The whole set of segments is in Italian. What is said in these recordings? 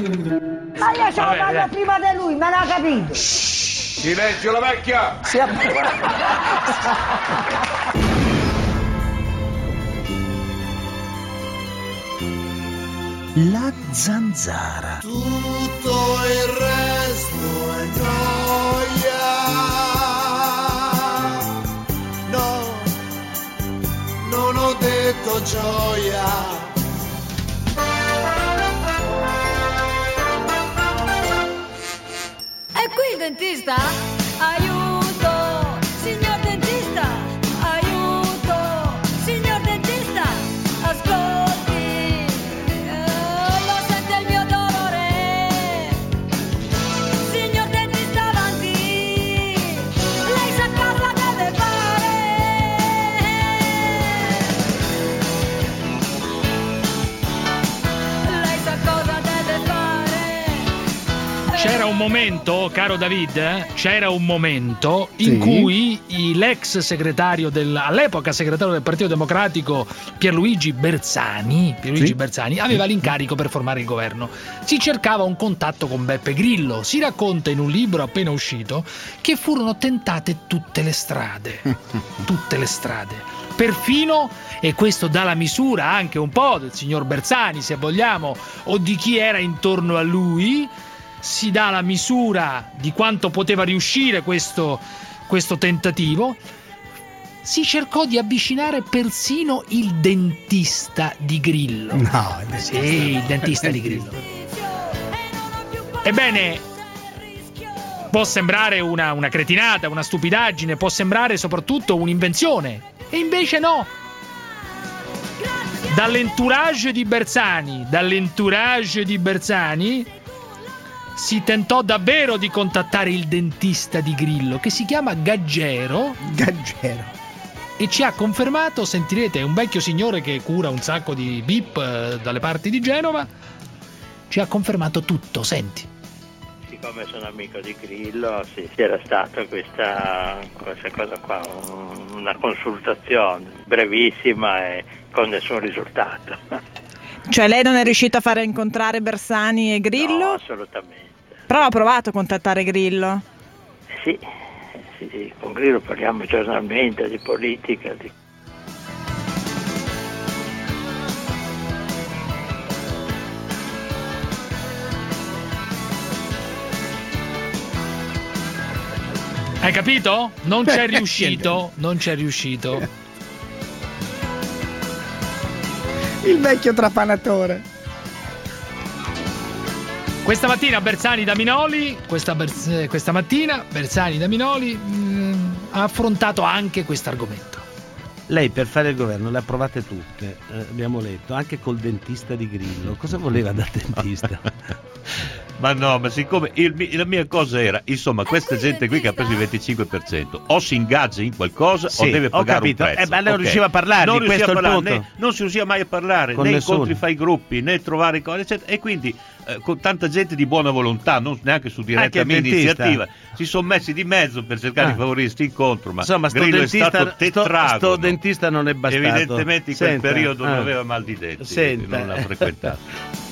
Ma io ce l'ho dai. prima di lui, me l'ha capito. Silenzio la vecchia! Si è- La zanzara. Tutto il resto è gioia. No, non ho detto gioia. Dentista? Un momento, caro David, eh, c'era un momento in Sì. cui l'ex segretario del, all'epoca segretario del Partito Democratico Pierluigi Bersani, Pierluigi Sì. Bersani aveva l'incarico per formare il governo. Si cercava un contatto con Beppe Grillo. Si racconta in un libro appena uscito che furono tentate tutte le strade, tutte le strade. Perfino, e questo dà la misura anche un po' del signor Bersani, se vogliamo, o di chi era intorno a lui, si dà la misura di quanto poteva riuscire questo, questo tentativo. Si cercò di avvicinare persino il dentista di Grillo. No, il Sì, il dentista di Grillo. Ebbene, può sembrare una, una cretinata, una stupidaggine, può sembrare soprattutto un'invenzione. E invece no. Dall'entourage di Bersani, dall'entourage di Bersani si tentò davvero di contattare il dentista di Grillo, che si chiama Gaggero, Gaggero. e ci ha confermato, sentirete, è un vecchio signore che cura un sacco di bip eh, dalle parti di Genova, ci ha confermato tutto, senti. Siccome sono amico di Grillo, sì, c'era stata questa, questa cosa qua, un- una consultazione brevissima e con nessun risultato. Cioè lei non è riuscita a fare incontrare Bersani e Grillo? No, assolutamente. Però ha provato a contattare Grillo. Sì, sì, sì, con Grillo parliamo giornalmente di politica, di Hai capito? Non c'è riuscito, non c'è riuscito. Il vecchio trapanatore. Questa mattina Bersani da Minoli, questa, Bers- questa mattina Bersani da Minoli mm, ha affrontato anche questo argomento. Lei per fare il governo le ha provate tutte, eh, abbiamo letto, anche col dentista di Grillo. Cosa voleva dal dentista? Ma no, ma siccome il la mia cosa era, insomma, questa gente qui che ha preso il 25%, o si ingaggia in qualcosa Sì, o deve ho pagare capito. un prezzo. Eh, ma lei non Ok. riusciva a parlargli, non questo a parlare, punto. né- non si riusciva mai a parlare, Con né nessuno. incontri fra i gruppi, né trovare cose, eccetera. E quindi eh, con tanta gente di buona volontà, non neanche su diretta mia iniziativa, si sono messi di mezzo per cercare Ah. di favorire questo incontro, ma Insomma, sto Grillo dentista, è stato sto- tetragono. sto dentista non è bastato. Evidentemente in quel Senta, periodo non ah. aveva mal di denti, Senta. non l'ha frequentato.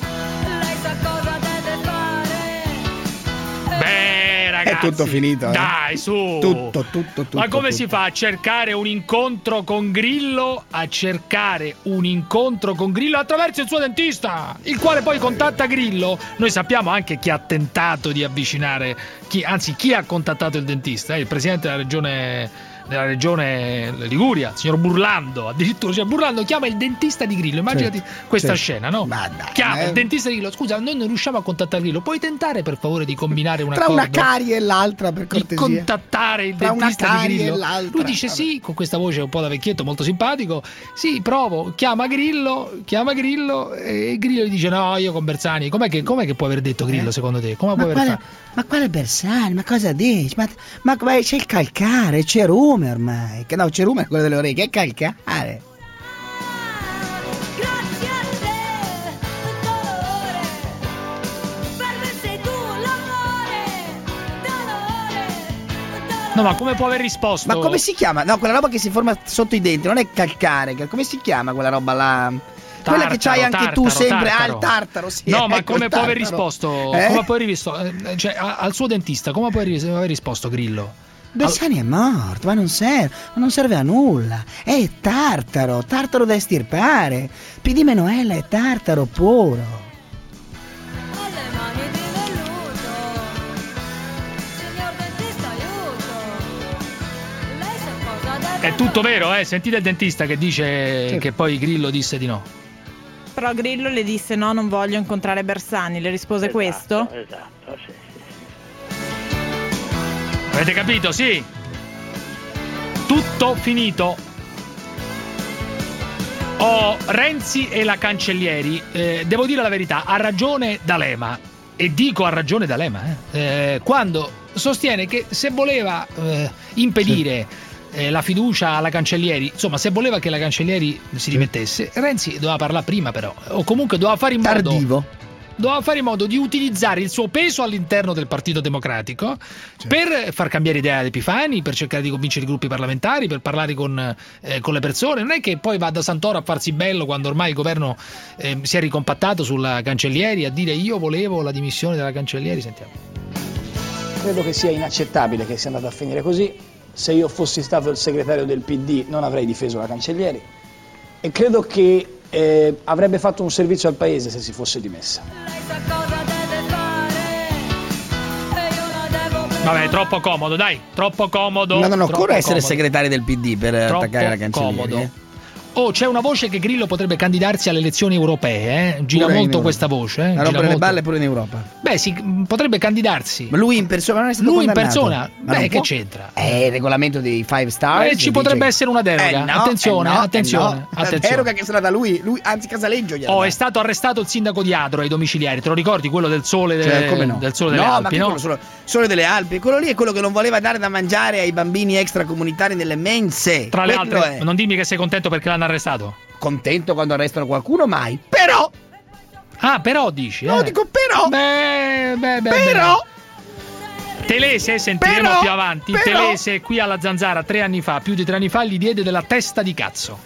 È tutto finito, eh? Dai, su. Tutto, tutto, tutto. Ma come tutto. si fa a cercare un incontro con Grillo? A cercare un incontro con Grillo attraverso il suo dentista, il quale poi contatta Grillo. Noi sappiamo anche chi ha tentato di avvicinare, chi, anzi, chi ha contattato il dentista, eh, il presidente della regione. Della regione Liguria, il signor Burlando, addirittura, signor Burlando chiama il dentista di Grillo. Immaginati Certo, questa certo. scena, no? Dai, chiama eh. il dentista di Grillo. Scusa, noi non riusciamo a contattare Grillo. Puoi tentare per favore di combinare un Tra accordo? una carie e l'altra, per di cortesia. contattare il Tra una dentista di Grillo. Lui dice sì, con questa voce un po' da vecchietto, molto simpatico. Sì, provo, chiama Grillo, chiama Grillo e Grillo gli dice no, io con Bersani. Com'è che, com'è che può aver detto Grillo secondo te? Come Ma può aver quale, fatto? ma quale Bersani? Ma cosa dici? Ma, ma ma c'è il calcare, c'è Rume ormai. Che no, c'è Rume, quello delle orecchie, è calcare. Grazie a te, dolore. Per me sei tu l'amore, dolore, dolore. No, ma come può aver risposto? Ma come si chiama? No, quella roba che si forma sotto i denti, non è calcare. Come si chiama quella roba là? Quella che c'hai anche tu tartaro, sempre, ah, tartaro. il tartaro, sì, No, ma ecco, come può aver tartaro. risposto? Eh? Come può aver risposto? eh, Cioè, al suo dentista, come può aver risposto Grillo? Bersani è morto, ma non serve, ma non serve a nulla. È tartaro, tartaro da estirpare. PD Menoella è tartaro puro. Alle mani di velluto. Signor dentista, aiuto. Lei sa cosa deve È tutto vero, eh? Sentite il dentista che dice che poi Grillo disse di no. Però Grillo le disse no, non voglio incontrare Bersani. Le rispose Esatto, questo? Esatto, sì, sì. Avete capito? Sì. Tutto finito. Oh, Renzi e la Cancellieri, eh, devo dire la verità, ha ragione D'Alema. E dico ha ragione D'Alema, eh, eh, quando sostiene che se voleva eh, impedire eh, la fiducia alla Cancellieri, insomma, se voleva che la Cancellieri si dimettesse, Renzi doveva parlare prima però, o comunque doveva fare in modo Tardivo. Doveva fare in modo di utilizzare il suo peso all'interno del Partito Democratico per far cambiare idea ad Epifani, per cercare di convincere i gruppi parlamentari, per parlare con, eh, con le persone. Non è che poi va da Santoro a farsi bello quando ormai il governo eh, si è ricompattato sulla Cancellieri a dire io volevo la dimissione della Cancellieri. Sentiamo. Credo che sia inaccettabile che sia andato a finire così. Se io fossi stato il segretario del PD non avrei difeso la Cancellieri e credo che eh, avrebbe fatto un servizio al Paese se si fosse dimessa. Vabbè, è troppo comodo, dai, troppo comodo. Ma non occorre essere comodo. segretari del PD per Troppo attaccare la cancelliera. comodo. eh. Oh, c'è una voce che Grillo potrebbe candidarsi alle elezioni europee, eh? Gira Pure molto questa voce, eh? A Gira rompere le molto. balle pure in Europa. Beh, si, potrebbe candidarsi. Ma lui in persona non è stato Lui in persona? Ma Beh, che c'entra? È il regolamento dei five stars. Eh, ci potrebbe essere una deroga. Eh no, Attenzione, eh no, attenzione, eh no. attenzione. Deroga che sarà da lui, lui anzi Casaleggio gliela Oh, è stato arrestato il sindaco di Adro ai domiciliari. Te lo ricordi quello del sole, Cioè, come no? del sole delle no, Alpi, che no? solo, solo delle Alpi. Quello lì è quello che non voleva dare da mangiare ai bambini extracomunitari nelle mense. Tra le Quello altre, è. non dimmi che sei contento perché l'hanno arrestato. Contento quando arrestano qualcuno, mai. Però, Ah, però dici. no, eh. dico però, Beh, beh, beh. però. Telese, sentiremo Però- più avanti. però- Telese qui alla Zanzara tre anni fa, più di tre anni fa, gli diede della testa di cazzo.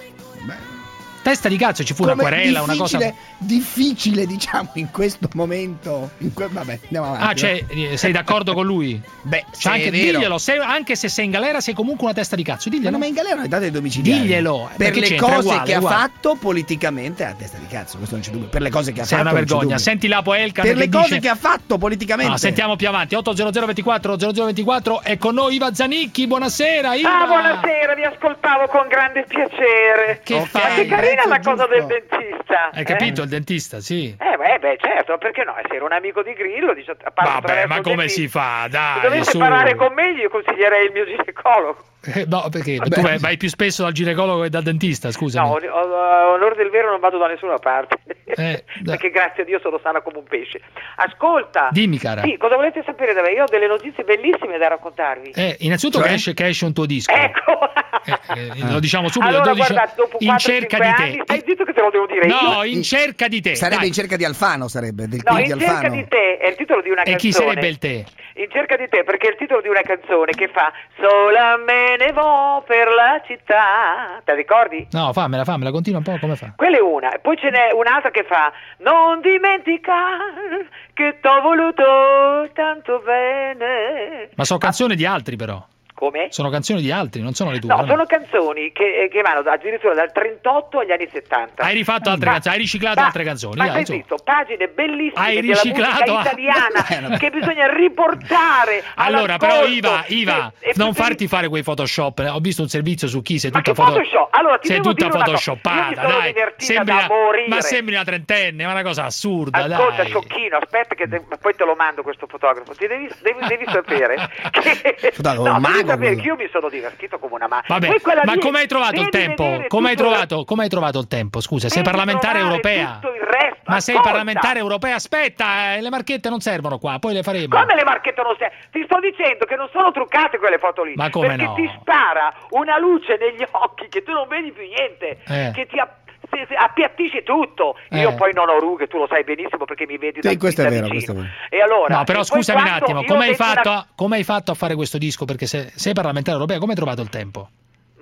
Testa di cazzo, ci fu una querela, una cosa. difficile, difficile, diciamo, in questo momento. In que- Vabbè, andiamo avanti. Ah, cioè, eh, sei d'accordo con lui? Beh, Cioè, anche è vero. diglielo, se- anche se sei in galera sei comunque una testa di cazzo, Ma diglielo. non è in galera, è data ai domiciliari. Diglielo, Per le è cose uguale, che è ha uguale. fatto politicamente è a testa di cazzo, questo non c'è dubbio. Per le cose che ha Sei fatto una non c'è vergogna. Senti Lapo Elkan Per che le cose dice... che ha fatto politicamente. No, sentiamo più avanti. 800 24 0024 è con noi Iva Zanicchi. Buonasera, Iva. Ah, buonasera, vi ascoltavo con grande piacere. Che Ok, fai? Carina la cosa del dentista. Hai capito? Il dentista, sì. Eh, beh, beh, certo, perché no? Se ero un amico di Grillo, dice, a parte Vabbè, ma come dentista. si fa? Se Dai, dovesse su. parlare con me, io consiglierei il mio ginecologo. Eh, No, perché Vabbè. tu vai, più spesso dal ginecologo che dal dentista, scusami. No, onore del vero non vado da nessuna parte. Eh, da- perché grazie a Dio sono sana come un pesce. Ascolta. Dimmi, cara. Sì, cosa volete sapere da me? Io ho delle notizie bellissime da raccontarvi. Eh, innanzitutto Cioè? che, esce, che esce un tuo disco. Ecco. Eh, eh, lo diciamo subito. Allora, lo dice- guarda, dopo in 4-5 cerca di anni, te. stai zitto che te lo devo dire No, io. in cerca di te. Sarebbe dai. in cerca di Alfano, sarebbe, del No, in di cerca Alfano. di te è il titolo di una E canzone. chi sarebbe il te? In cerca di te, perché è il titolo di una canzone che fa Sola me ne vo per la città. Te la ricordi? No, fammela, fammela, continua un po', come fa? Quella è una, e poi ce n'è un'altra che fa Non dimenticare che t'ho voluto tanto bene. Ma sono canzoni di altri, però. Come? Sono canzoni di altri, non sono le tue. No, no? sono canzoni che, che vanno da- addirittura dal 38 agli anni 70. Hai rifatto altre Ma- canzoni, hai riciclato ma- altre canzoni. Ma dai, zitto, pagine bellissime Hai della riciclato musica a- italiana che bisogna riportare Allora, però. Iva, Iva, E- e- non e- farti fare quei Photoshop. eh. Ho visto un servizio su chi sei tutta che Photoshop? Allora, ti sei devo tutta photoshoppata, dai. divertita Sembri da una- morire. ma sembri una trentenne, ma una cosa assurda, Ascolta, dai. sciocchino, aspetta che te- poi te lo mando questo fotografo. Ti devi, devi- devi sapere che Fotografo, no, un mago sapere che io mi sono divertito come una ma. Vabbè, ma lì come hai trovato il tempo? Come hai trovato, come hai trovato il tempo? Scusa, sei parlamentare europea. resto. Ma sei parlamentare europea? Aspetta, eh, le marchette non servono qua, poi le faremo. Come le marchette non sei? Ti sto dicendo che non sono truccate quelle foto lì. Ma come perché no? ti spara una luce negli occhi che tu non vedi più niente. Eh. Che ti app- si- si- appiattisce tutto. Io Eh. poi non ho rughe, tu lo sai benissimo perché mi vedi da, Sì, questo è vero, vicino. questo è vero. E allora, No, però scusami un attimo, io come hai, fatto, una- a- come hai fatto a fare questo disco? Perché se, sei parlamentare europea, come hai trovato il tempo?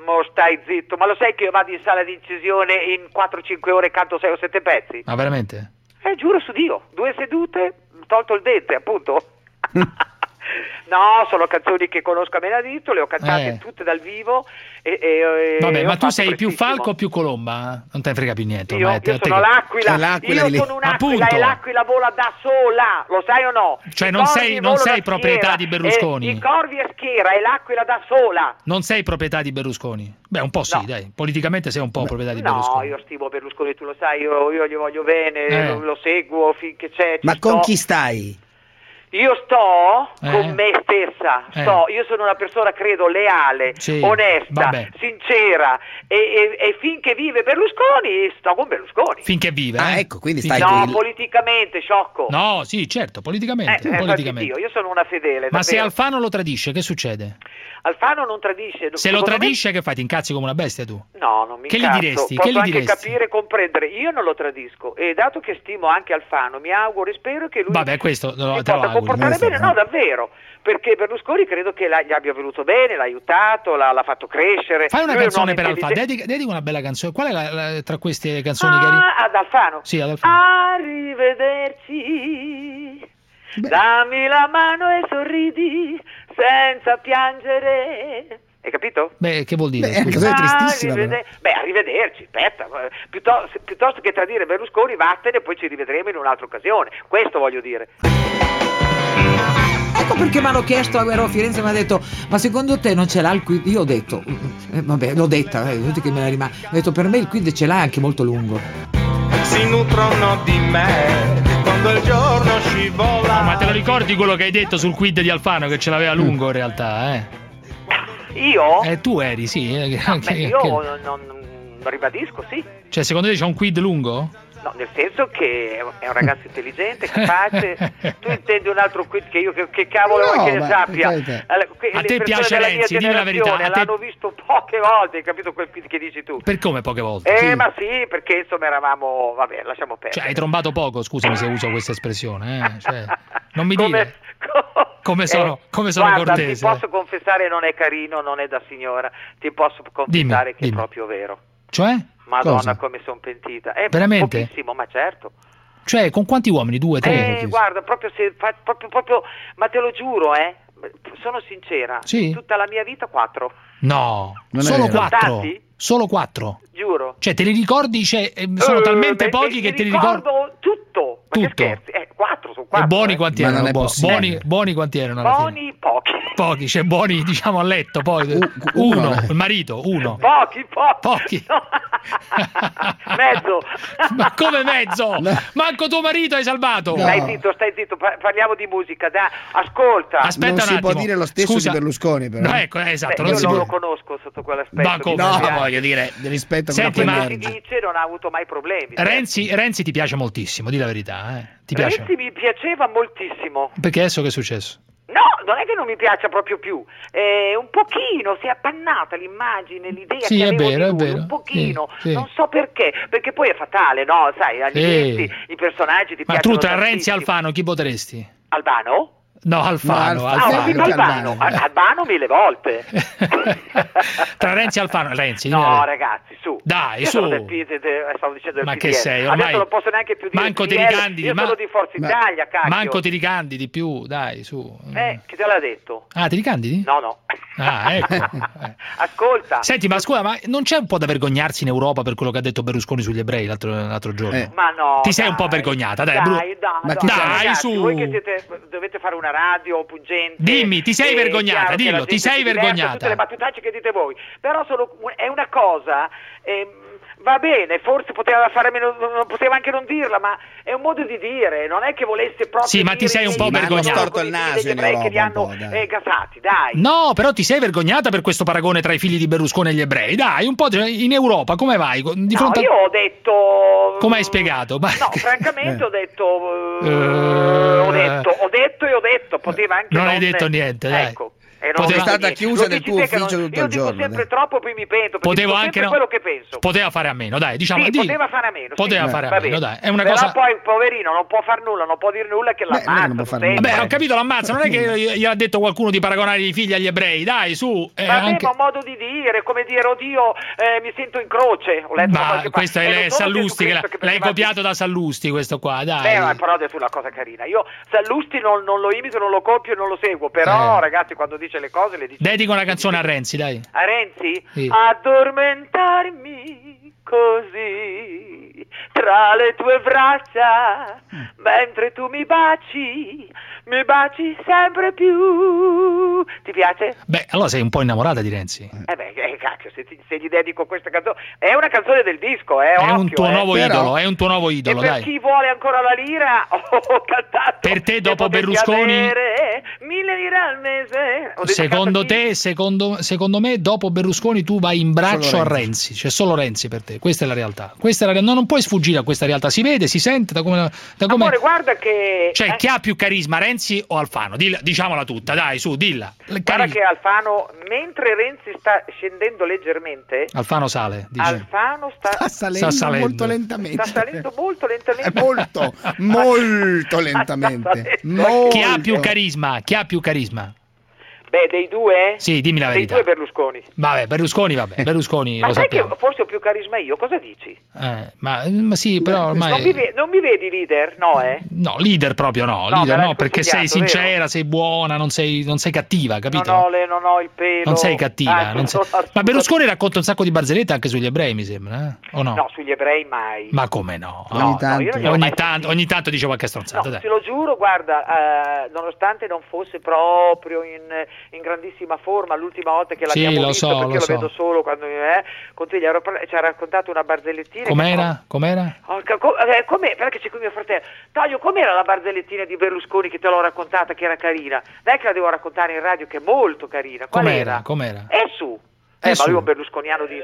Mo stai zitto, ma lo sai che io vado in sala di incisione in 4-5 ore e canto 6 o 7 pezzi? Ma veramente? Eh, giuro su Dio, due sedute, tolto il dente, appunto. no, sono canzoni che conosco a menadito, le ho cantate Eh. tutte dal vivo e, e- e Vabbè, ma tu sei più falco o più colomba? Non te ne frega più niente. Io, ormai, te- io te sono che- l'aquila, io sono un'aquila Appunto. e l'aquila vola da sola, lo sai o no? Cioè, I non sei- non sei proprietà schiera, di Berlusconi. e I corvi a schiera e l'aquila da sola. Non sei proprietà di Berlusconi? Beh, un po' sì, No. dai. Politicamente sei un po' proprietà di No, Berlusconi. io stimo Berlusconi, tu lo sai, io, io gli voglio bene, Eh. lo, lo seguo finché c'è. Ma con sto. chi stai? Io sto Eh. con me stessa, Eh. sto, io sono una persona credo leale, Sì, onesta, vabbè. sincera e, e- e finché vive Berlusconi sto con Berlusconi. Finché vive, Ah, eh? ecco, quindi stai No, qui- politicamente, sciocco. No, sì, certo, politicamente. Eh, eh, infatti politicamente. Dio, io sono una fedele. Ma se davvero. Alfano lo tradisce, che succede? Alfano non tradisce. Se lo secondo me- tradisce, che fai? Ti incazzi come una bestia tu? No, non mi Che gli incazzo. diresti? Posso Che gli anche diresti? capire e comprendere. Io non lo tradisco e dato che stimo anche Alfano, mi auguro e spero che lui Vabbè, questo lo, si te possa comportare bene. no. Davvero. Perché Berlusconi credo che la- gli abbia voluto bene, l'ha aiutato, l'ha, fatto crescere. Fai una Lui un canzone uomo per Alfano, dedica, dedica una bella canzone. Qual è la- la- tra queste canzoni che hai... Ah, ad Alfano. Sì, ad Alfano. Arrivederci. Dammi la mano e sorridi senza piangere. Hai capito? Beh, che vuol dire? Beh, è scusa? canzone tristissima. Arriveder- Beh, arrivederci, aspetta, piuttosto, piuttosto che tradire Berlusconi, vattene e poi ci rivedremo in un'altra occasione. Questo voglio dire. Ecco perché mi hanno chiesto, a Firenze e mi ha detto, ma secondo te non ce l'ha il quid? Io ho detto, eh, vabbè, l'ho detta, eh, tutti che me la rimane. Ho detto, per me il quid ce l'ha è anche molto lungo. si nutrono di me quando il giorno scivola. No, ma te lo ricordi quello che hai detto sul quid di Alfano che ce l'aveva lungo in realtà, eh? Io? Eh, tu eri, sì. eh, che- Beh, io che- non, non- non ribadisco, sì. Cioè, secondo te c'è un quid lungo? No, nel senso che è un- ragazzo intelligente, capace. tu intendi un altro quid che io che, che cavolo No, vuoi che ne sappia? Allora, que- A te piace Renzi, dimmi la verità, a te- L'hanno visto poche volte, hai capito quel quid che dici tu? Per come poche volte? Eh, Sì. ma sì, perché insomma eravamo. Vabbè, lasciamo perdere. Cioè, hai trombato poco, scusami se uso questa espressione, eh? Cioè, non mi Come- dire come sono, Eh, come sono guarda, cortese. Ti posso confessare, non è carino, non è da signora. Ti posso confessare che dimmi. è proprio vero. Cioè? Madonna, Cosa? come sono pentita. È Veramente? pochissimo, ma certo. Cioè, con quanti uomini? Due, tre? Eh, guarda, proprio se fa- proprio, proprio, ma te lo giuro, eh. Sono sincera. Sì? Tutta la mia vita quattro. No, Non solo quattro. Tanti? Solo quattro. Giuro. Cioè, te li ricordi? Cioè, eh, sono Eh, talmente beh, pochi mi che te li ricordi. ricordo tutto. Ma che Tutto. scherzi? Eh, quattro sono E quattro. buoni eh. quanti Ma erano? possibile. buoni, buoni quanti erano? Buoni pochi. Pochi, cioè buoni diciamo a letto, poi U- uno, uno. il marito, uno. Pochi, pochi. Pochi. No. Mezzo. Ma come mezzo? No. Manco tuo marito hai salvato. No. Stai zitto, stai zitto, pa- parliamo di musica, dai. Ascolta. Aspetta non un si può attimo. dire lo stesso Scusa. di Berlusconi, però. No, ecco, eh, esatto, Beh, non io non può. lo conosco sotto quell'aspetto. Ma come? No, voglio dire, rispetto a Senti, ma- dice non ha avuto mai problemi. certo. Renzi, Renzi ti piace moltissimo, di la verità, eh? Ti piace? Renzi mi piaceva moltissimo. Perché adesso che è successo? No, non è che non mi piaccia proprio più, eh, un pochino si è appannata l'immagine, l'idea Sì, che è avevo vero, è di lui, vero. un pochino, Sì, sì. non so perché, perché poi è fatale, no? Sai, agli Sì. inizi i personaggi ti Ma piacciono tu tra Renzi e. Alfano chi voteresti? Albano? No, Alfano, No, Alfano. anche Albano, Albano. Al- Albano mille volte. tra Renzi e Alfano, Renzi, No, verità. ragazzi, su. Dai, Io su. sono del de- de- stavo dicendo del Ma che sei, ormai- Adesso non posso neanche più dire Manco ti ricandidi, Io ma- sono di Forza ma- Italia, cacchio. Manco ti ricandidi più, dai, su. Eh, chi te l'ha detto? Ah, ti ricandidi? No, no. Ah, ecco. Eh. Ascolta. Senti, ma scusa, ma non c'è un po' da vergognarsi in Europa per quello che ha detto Berlusconi sugli ebrei l'altro, l'altro giorno? Eh. Ma no. Ti sei dai. un po' vergognata, dai, Dai, Bru- dai, Ma dai, sei? Dai, ragazzi, su. Voi che siete, dovete fare una radio pungente. Dimmi, ti sei vergognata, dillo, ti sei vergognata. Tutte le battutacce che dite voi. Però sono, è una cosa. ehm, Va bene, forse poteva fare meno, non poteva anche non dirla, ma è un modo di dire, non è che volesse proprio Sì, ma ti sei un po' vergognata. storto il naso in ebrei che li Europa hanno dai. eh, gasati, dai. No, però ti sei vergognata per questo paragone tra i figli di Berlusconi e gli ebrei? Dai, un po' di- in Europa, come vai? Di No, fronte a- io ho detto. Come hai spiegato? Ma- No, francamente ho detto. eh, Eh. ho detto, ho detto e ho detto, poteva anche Non non hai detto niente, dai. Ecco. E non Poteva- dico È stata chiusa nel tuo che non- ufficio tutto io il dico giorno, sempre dai. troppo poi mi pento, perché Potevo dico anche no- quello che penso. Poteva fare a meno, dai, diciamo. sì, di- poteva fare a meno. Poteva sì, fare a meno, dai. È una Però cosa. poi, poverino, non può far nulla, non può dire nulla che l'ammazza. Vabbè, ho capito, l'ammazza. Non è che gli ha detto qualcuno di paragonare i figli agli ebrei. Dai, su. eh, Vabbè, anche- ma un modo di dire, come dire, oddio, eh, mi sento in croce. Ho letto Ma parte. è E solo Sallusti, che l'hai copiato da Sallusti questo qua, dai. Beh, però ha detto una cosa carina. Io Sallusti non, non lo imito, non lo copio e non lo seguo. Però, Eh. ragazzi, quando dice le cose le dice. Dedica una canzone a Renzi, dai. A Renzi? Sì. Addormentarmi così tra le tue braccia mentre tu mi baci, mi baci sempre più. Ti piace? Beh, allora sei un po' innamorata di Renzi. Eh beh, eh, cacchio, se, ti- se gli dedico questa canzone. È una canzone del disco, eh, È occhio, un tuo eh. nuovo Però- idolo, è un tuo nuovo E idolo, per dai. chi vuole ancora la lira, ho cantato. Per te, dopo Berlusconi, avere mille lire al mese. Secondo te, secondo, secondo me, dopo Berlusconi tu vai in braccio Solo a Renzi. C'è solo Renzi per te. Questa è la realtà. Questa è la realtà. No, non puoi sfuggire a questa realtà. Si vede, si sente da come. Da come... Amore, guarda che. Cioè, eh, chi ha più carisma, Renzi o Alfano? Dilla- diciamola tutta, dai, su, dilla. Il Guarda che Alfano, mentre Renzi sta scendendo leggermente, Alfano sale, dice. Alfano sta, Sta salendo, Sta salendo. molto lentamente. sta salendo molto lentamente. molto, molto lentamente. Molto. Chi ha più carisma? Chi ha più carisma? Beh, dei due? Sì, dimmi la Dei verità. due Berlusconi. Vabbè, Berlusconi, vabbè, Berlusconi Ma lo sai che sappiamo. forse ho più carisma io? Cosa dici? Eh, ma, ma sì, però Non mi, ormai. ve- non mi vedi leader? No, eh? No, leader proprio no, No, leader no, perché sei sincera, vero? sei buona, non sei, non sei cattiva, capito? Non ho, le- non ho il pelo. Non sei cattiva. Anzi, non sei- Ma Berlusconi racconta un sacco di barzellette anche sugli ebrei, mi sembra, eh? o no? No, sugli ebrei mai. Ma come no? No, Ogni no, tanto. gliel'ho ogni, tanto ogni tanto dice qualche stronzata, No, dai. te lo giuro, guarda, eh, nonostante non fosse proprio in, in grandissima forma, l'ultima volta che Sì, l'abbiamo lo visto, so, perché lo lo so. vedo solo quando eh, con te gli ero parla- ci ha raccontato una barzellettina. che- Com'era? Com'era? Oh, ca- co- eh, com'è? Perché c'è qui mio fratello. Taglio, com'era la barzellettina di Berlusconi che te l'ho raccontata, che era carina? Dai che la devo raccontare in radio, che è molto carina. Qual Com'era? era? Com'era? È su. È Eh, ma su. lui è un berlusconiano di...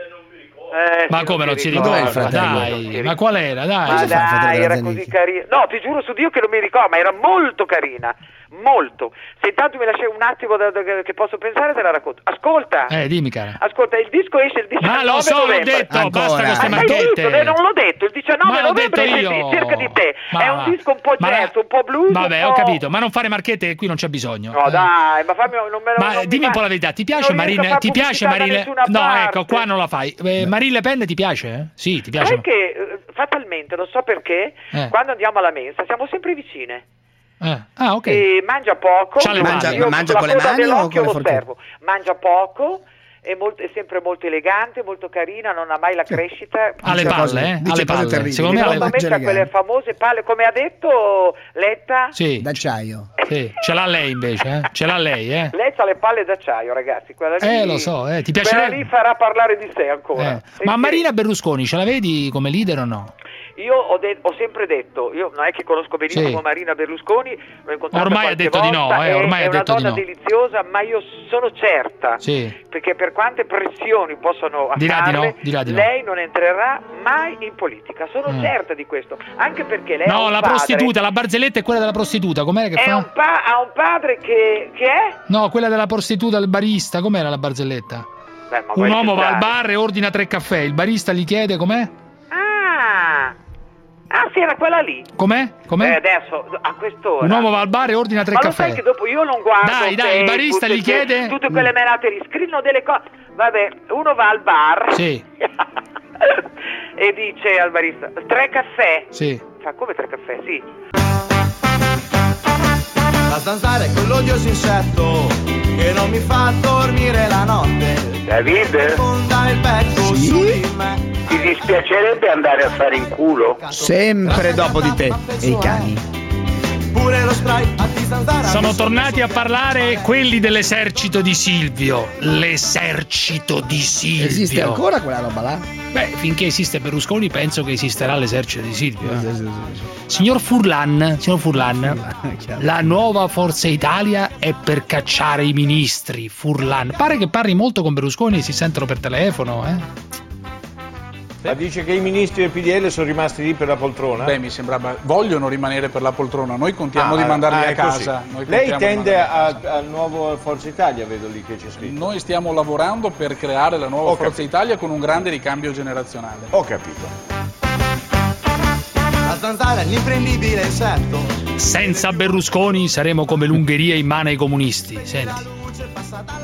Eh, Ma come non si ricorda? Dai, ma qual era? Dai. ma dai, era così carina. No, ti giuro su Dio che non mi ricordo, ma era molto carina. Molto. Se intanto mi lasci un attimo da- da- che posso pensare, te la racconto. Ascolta. Eh, dimmi cara. Ascolta, il disco esce il 19 Ma lo so, l'ho novembre. detto, Ancora. basta con queste marchette. non l'ho detto, il 19 Ma l'ho novembre detto esce io. cerca di te. Ma è un disco un po' Ma- jazz, un po' blues. Vabbè, un ho po'... capito, ma non fare marchette che qui non c'è bisogno. No, Eh. dai, ma fammi non me lo Ma non dimmi un po' la verità, ti piace non riesco a Marine? far Ti piace nessuna No, ecco, qua non la fai. Eh, Marine Le Pen ti piace? eh? Sì, ti piace. Che eh, fatalmente, non so perché, Eh. quando andiamo alla mensa siamo sempre vicine. Eh. Ah, ok. E mangia poco, Mangia- mangia con le mani o con le lo forchette? osservo. Mangia poco, è, molto- è sempre molto elegante, molto carina, non ha mai la crescita. Alle Dice palle, cose- eh? Alle cose palle. terribili. Secondo me alle Secondo me c'ha elegante. quelle famose palle, come ha detto Letta. Sì, D'acciaio. sì, ce l'ha lei invece, eh? Ce l'ha lei, eh? Lei ha le palle d'acciaio, ragazzi. Quella lì, Eh, lo so, eh, ti Quella piacerebbe? lì farà parlare di sé ancora. Eh. Ma. Marina Berlusconi ce la vedi come leader o no? Io ho, de- ho sempre detto, io non è che conosco benissimo Sì. Marina Berlusconi, l'ho incontrata Ormai ha qualche detto di no, volta, eh, è- ormai è ha una detto di donna no. deliziosa, ma io sono certa, Sì. perché per quante pressioni possono Dirà di no, di no. lei non entrerà mai in politica, sono Mm. certa di questo, anche perché lei No, la padre- prostituta, la barzelletta è quella della prostituta, com'era che è fa? un pa- ha un padre che, che è... No, quella della prostituta, il barista, com'era la barzelletta? Beh, Un uomo va al bar e ordina tre caffè, il barista gli chiede com'è? Ah, ah sì, era quella lì. Com'è? Com'è? Eh, adesso, a quest'ora. Un uomo va al bar e ordina tre Ma lo caffè. sai che dopo io non guardo Dai, dai, il barista gli chiede- tutte quelle menate lì, scrivono delle cose. Vabbè, uno va al bar Sì, e dice al barista tre caffè. sì. Fa come tre caffè? Sì. La zanzara è quell'odioso insetto che non mi fa dormire la notte. David, Fonda il petto Sì? su di me. ti dispiacerebbe andare a fare in culo? Sempre dopo di te. E i cani. Pure lo spray anti-zanzara. Sono tornati a parlare quelli dell'esercito di Silvio. L'esercito di Silvio. Esiste ancora quella roba là? Beh, finché esiste Berlusconi, penso che esisterà l'esercito di Silvio. eh. Sì, sì, sì, sì. Signor Furlan, signor Furlan, la nuova Forza Italia è per cacciare i ministri. Furlan, pare che parli molto con Berlusconi e si sentono per telefono, eh? Ma dice che i ministri del PDL sono rimasti lì per la poltrona? Beh, mi sembrava, vogliono rimanere per la poltrona, noi contiamo Ah, di mandarli ah, a casa. Noi Lei tende al nuovo Forza Italia, vedo lì che c'è scritto. Noi stiamo lavorando per creare la nuova Ho Forza Italia con un grande ricambio generazionale. Ho capito. La zanzara è l'imprendibile insetto. Senza Berlusconi saremo come l'Ungheria in mano ai comunisti. Senti.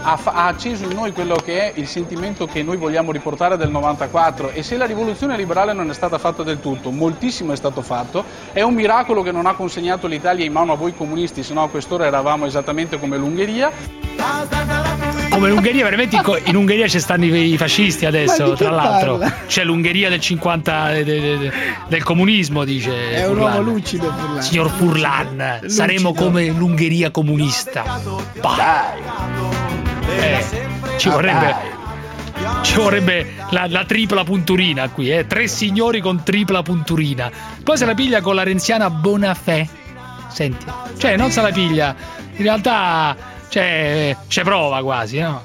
Ha, ha acceso in noi quello che è il sentimento che noi vogliamo riportare del 94 e se la rivoluzione liberale non è stata fatta del tutto, moltissimo è stato fatto, è un miracolo che non ha consegnato l'Italia in mano a voi comunisti, se no a quest'ora eravamo esattamente come l'Ungheria. Come l'Ungheria, veramente in, Ungheria ci stanno i, i fascisti adesso, tra l'altro. C'è l'Ungheria del 50 de- de- de- del comunismo, dice. È un Furlan. uomo lucido Furlan. Signor Furlan, Lucido. saremo come l'Ungheria comunista. Bah. Eh, ci Ah, vorrebbe. Ci vorrebbe la, la tripla punturina qui, eh? Tre signori con tripla punturina. Poi se la piglia con la renziana Bonafè. Senti, cioè non se la piglia, in realtà cioè, c'è prova quasi, no?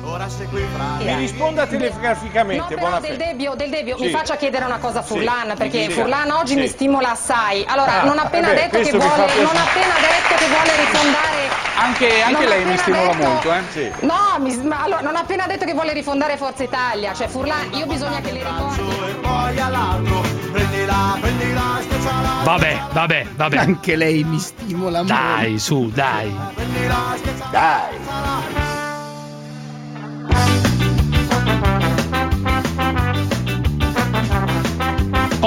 Mi risponda telegraficamente, No, però del. Debbio, del Debbio Sì. mi faccia chiedere una cosa a Sì, Furlan, mi perché. Furlan oggi Sì. mi stimola assai. Allora, Ah, non ha appena eh beh, detto vuole, non appena detto che vuole rifondare Anche, anche lei mi stimola detto- molto, eh? No, mi, ma allora, non ha appena detto che vuole rifondare Forza Italia, cioè Furlan, io bisogna che le ricordi. Vabbè, vabbè, vabbè. Anche lei mi stimola molto. Dai, su, dai. Dai.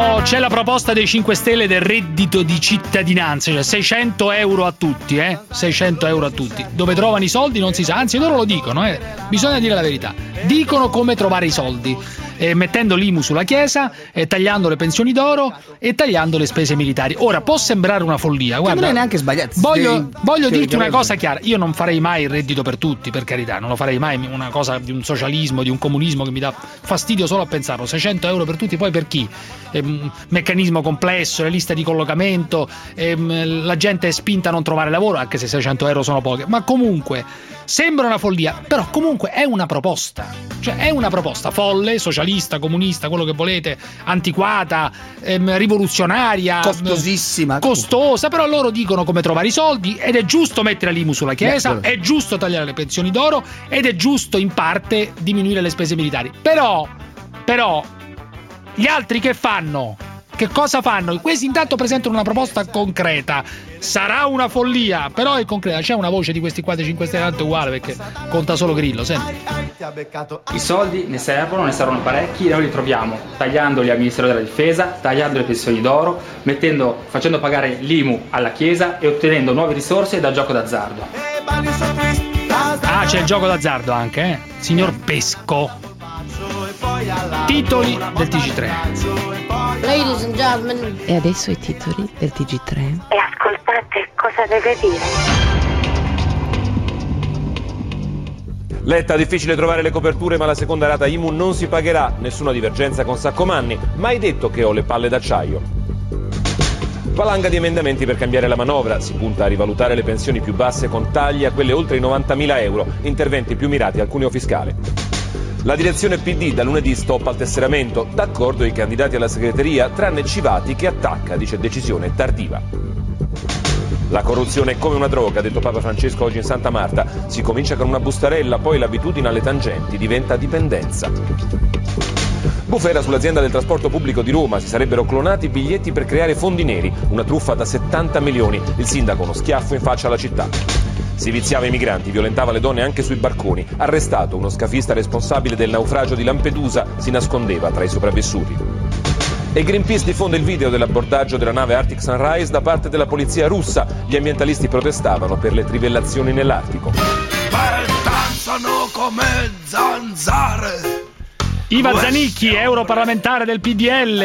Oh, c'è la proposta dei 5 Stelle del reddito di cittadinanza, cioè 600 euro a tutti, eh? 600 euro a tutti. Dove trovano i soldi non si sa, anzi loro lo dicono, eh? Bisogna dire la verità. Dicono come trovare i soldi, eh, mettendo l'IMU sulla Chiesa, eh, tagliando le pensioni d'oro e tagliando le spese militari. Ora, può sembrare una follia, Che guarda. non è neanche sbagliato. Voglio, Sì, voglio dirti una cosa chiara, io non farei mai il reddito per tutti, per carità, non lo farei mai una cosa di un socialismo, di un comunismo che mi dà fastidio solo a pensarlo, 600 euro per tutti, poi per chi? Ehm, meccanismo complesso, le liste di collocamento, ehm, la gente è spinta a non trovare lavoro, anche se 600 euro sono poche, ma comunque sembra una follia, però comunque è una proposta, cioè è una proposta folle, socialista, comunista, quello che volete, antiquata, ehm, rivoluzionaria, Costosissima. costosa, però loro dicono come trovare i soldi ed è giusto mettere l'IMU sulla Chiesa, Beh, è giusto tagliare le pensioni d'oro ed è giusto in parte diminuire le spese militari. Però, però, gli altri che fanno? Che cosa fanno? Questi intanto presentano una proposta concreta. Sarà una follia, però è concreta. C'è una voce di questi qua dei 5 Stelle tanto uguale perché conta solo Grillo, senti. I soldi ne servono, ne servono parecchi noi li troviamo tagliandoli al Ministero della Difesa, tagliando le pensioni d'oro, mettendo- facendo pagare l'IMU alla Chiesa e ottenendo nuove risorse dal gioco d'azzardo. Ah, c'è il gioco d'azzardo anche, eh? Signor Pesco. Titoli del TG3. Ladies and gentlemen. E adesso i titoli del TG3. E ascoltate cosa deve dire. Letta, difficile trovare le coperture ma la seconda rata IMU non si pagherà, nessuna divergenza con Saccomanni, mai detto che ho le palle d'acciaio. Valanga di emendamenti per cambiare la manovra, si punta a rivalutare le pensioni più basse con tagli a quelle oltre i 90.000 euro, interventi più mirati al cuneo fiscale. La direzione PD da lunedì stop al tesseramento, d'accordo i candidati alla segreteria, tranne Civati che attacca, dice decisione tardiva. La corruzione è come una droga, ha detto Papa Francesco oggi in Santa Marta. Si comincia con una bustarella, poi l'abitudine alle tangenti diventa dipendenza. Bufera sull'azienda del trasporto pubblico di Roma, si sarebbero clonati biglietti per creare fondi neri, una truffa da 70 milioni. Il sindaco uno schiaffo in faccia alla città. Si viziava i migranti, violentava le donne anche sui barconi. Arrestato uno scafista responsabile del naufragio di Lampedusa, si nascondeva tra i sopravvissuti. E Greenpeace diffonde il video dell'abbordaggio della nave Arctic Sunrise da parte della polizia russa. Gli ambientalisti protestavano per le trivellazioni nell'Artico. Danzano come zanzare. Iva Zanicchi, europarlamentare del PDL.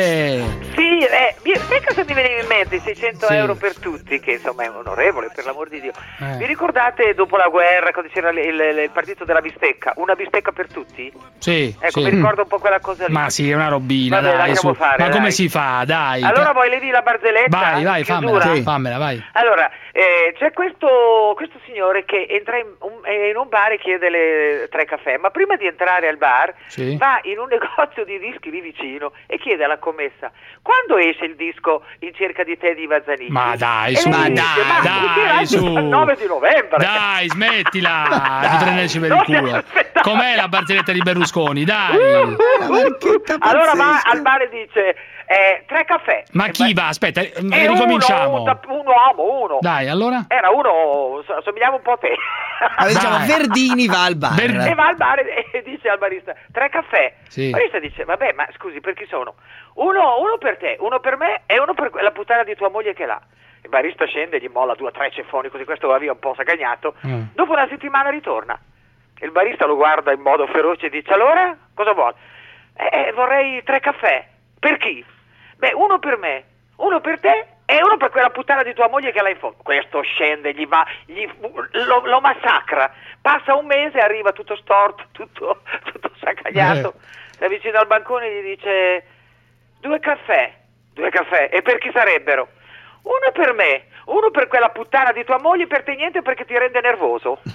Sì, eh, mi sai cosa mi veniva in mente? I 600 Sì. euro per tutti, che insomma è onorevole, per l'amor di Dio. Eh. Vi ricordate dopo la guerra, quando c'era il, il- il partito della bistecca? Una bistecca per tutti? Sì, Ecco, sì. mi ricordo un po' quella cosa lì. Ma sì, è una robina, Vabbè, dai, su. fare, Ma come dai. si fa? Dai. Allora vuoi le di la barzelletta? vai, vai, fammela, Chiusura? fammela, vai. Allora, eh, c'è questo, questo signore che entra in un, eh, in un bar e chiede le tre caffè, ma prima di entrare al bar Sì. va in un negozio di dischi lì vicino e chiede alla commessa quando esce il disco In cerca di te di Vazzanini. Ma dai, su, ma dice, dai, ma dai, il su. 19 di novembre. Dai, smettila di prenderci per il culo. Com'è la barzelletta di Berlusconi? Dai. allora va al bar e dice eh, tre caffè. Ma chi va? Aspetta, eh, E ricominciamo. Uno, un uomo, uno. Dai, allora? Era uno, so- somigliava un po' a te. Ah, diciamo, Verdini va al bar. E va al bar e e dice al barista, tre caffè. Sì. Il barista dice, vabbè, ma scusi, per chi sono? Uno, uno per te, uno per me e uno per la puttana di tua moglie che è là. Il barista scende, gli molla due o tre ceffoni, così questo va via un po' sagagnato. Dopo una settimana ritorna. Il barista lo guarda in modo feroce e dice, allora, cosa vuole? Eh, vorrei tre caffè. Per chi? Beh, uno per me, uno per te e uno per quella puttana di tua moglie che là in fondo. Questo scende, gli va, gli- lo, lo massacra. Passa un mese, arriva tutto storto, tutto, tutto saccagliato. Si avvicina al bancone e gli dice: Due caffè, due caffè. E per chi sarebbero? Uno per me, uno per quella puttana di tua moglie, per te niente perché ti rende nervoso.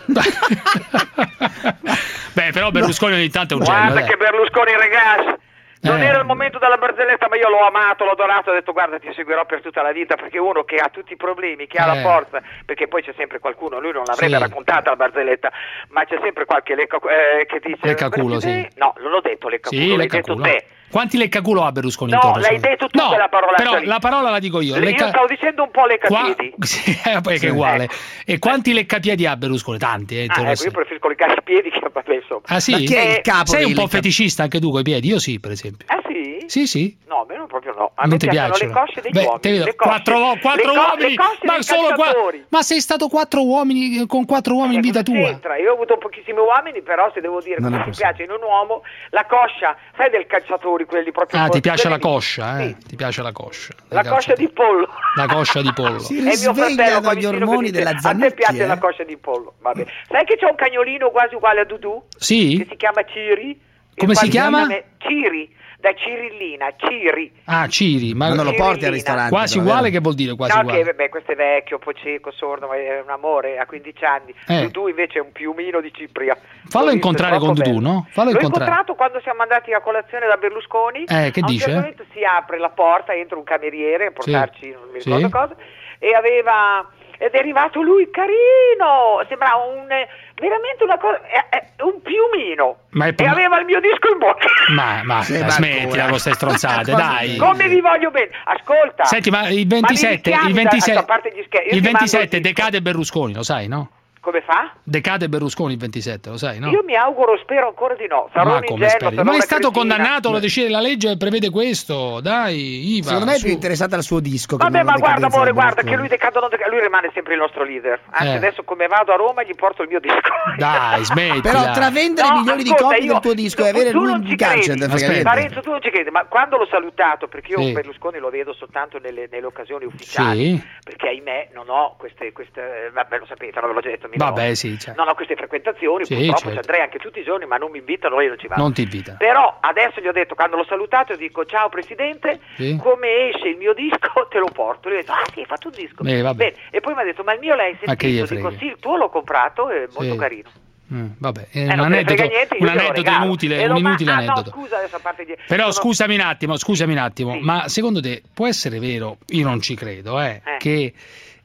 Beh, però Berlusconi ogni tanto è un genio. Guarda che Berlusconi ragazzi. Non Eh. era il momento della barzelletta, ma io l'ho amato, l'ho adorato, ho detto guarda ti seguirò per tutta la vita perché uno che ha tutti i problemi, che ha la Eh. forza, perché poi c'è sempre qualcuno, lui non l'avrebbe Sì. raccontata la barzelletta, ma c'è sempre qualche lecca, eh, che dice... Leccaculo, "Perché sì. te-" No, non l'ho detto leccaculo, Sì, l'hai leccaculo. detto te. Quanti leccaculo ha Berlusconi No, intorno? l'hai detto tu No, quella parola però lì. la parola la dico io. Io lecca- stavo dicendo un po' leccapiedi. Sì, eh, poi che è uguale. E quanti leccapiedi ha Berlusconi? Tanti, eh, Ah, ecco, io preferisco leccare i piedi che vabbè, insomma. Ah sì? Eh, Sei un po' feticista anche tu coi piedi? Io sì, per esempio. Ah sì? Sì, sì. No, a me non proprio no. A non me ti piacciono piacciono? le cosce degli Beh, uomini. vedo, le cosce. quattro, quattro co- uomini, ma dei solo qua- ma sei stato quattro uomini con quattro uomini in vita tua. C'entra, io ho avuto pochissimi uomini, però se devo dire Non cosa mi piace in un uomo, la coscia, sai del calciatori, quelli proprio Ah, po' ti piace la coscia, eh? Ti piace la coscia. La coscia di pollo. La coscia di pollo. Si È mio fratello qua gli che ormoni dice, della A te Zanicchi, piace eh? la coscia di pollo? Vabbè. Sai che c'è un cagnolino quasi uguale a Dudu? Sì? Che si chiama Ciri? Come si chiama? Ciri, da Cirillina, Ciri. Ah, Ciri, ma, Ma non lo porti al ristorante. Quasi però, uguale vero? che vuol dire quasi no, uguale? che vabbè, questo è vecchio, un po' cieco, sordo, ma è un amore, ha 15 anni. Eh. Dudu invece è un piumino di Cipria. Fallo L'ho incontrare con Dudu, bello. no? Fallo L'ho incontrato quando siamo andati a colazione da Berlusconi. Eh, che a un dice? certo momento si apre la porta, entra un cameriere a portarci, non mi ricordo Sì. cosa, e aveva... Ed è arrivato lui, carino, sembrava un, veramente una cosa, è- è un piumino. Ma è E aveva il mio disco in bocca. Ma, ma Sì, ma smettila con queste stronzate, dai. Come vi voglio bene. Ascolta. Senti, ma il Ma mi 27, richiami il da- 27, a parte gli scherzi, io il ti mando 27 il disco. decade Berlusconi, lo sai, no? Come fa? Decade Berlusconi il 27, lo sai, no? Io mi auguro, spero ancora di no. Sarò Ma come ingenuo, speri? sarò Ma è stato cretina. condannato, lo decide la legge, prevede questo. Dai, Iva. Secondo me è più interessata al suo disco. Vabbè, ma guarda, amore, guarda, che lui decade o non decade, lui rimane sempre il nostro leader. Anzi, Eh. adesso come vado a Roma gli porto il mio disco. Dai, smettila. Però tra vendere No, milioni di ascolta, copie io- del tuo disco e avere lui ci gadget, niente. Parenzo, tu non ci credi, ma quando l'ho salutato, perché io Sì. Berlusconi lo vedo soltanto nelle, nelle occasioni ufficiali, Sì. perché ahimè non ho queste, queste vabbè lo sapete, non ve l'ho già detto, mille Vabbè, volte. sì, certo. non ho queste frequentazioni, Sì, purtroppo certo. ci andrei anche tutti i giorni, ma non mi invitano io non ci vado. Non ti invita. Però adesso gli ho detto, quando l'ho salutato, dico ciao Presidente, Sì. come esce il mio disco te lo porto. Lui ha detto, ah sì, hai fatto un disco. Eh. E poi mi ha detto, ma il mio l'hai che gli sentito? Dico, sì, il tuo l'ho comprato, è molto Sì. carino. Mm, vabbè, è Eh, un aneddoto, niente, un aneddoto inutile, un inutile ah, aneddoto. No, scusa, di... Però sono- scusami un attimo, scusami un attimo, ma secondo te può essere vero, io non ci credo, eh, Eh. che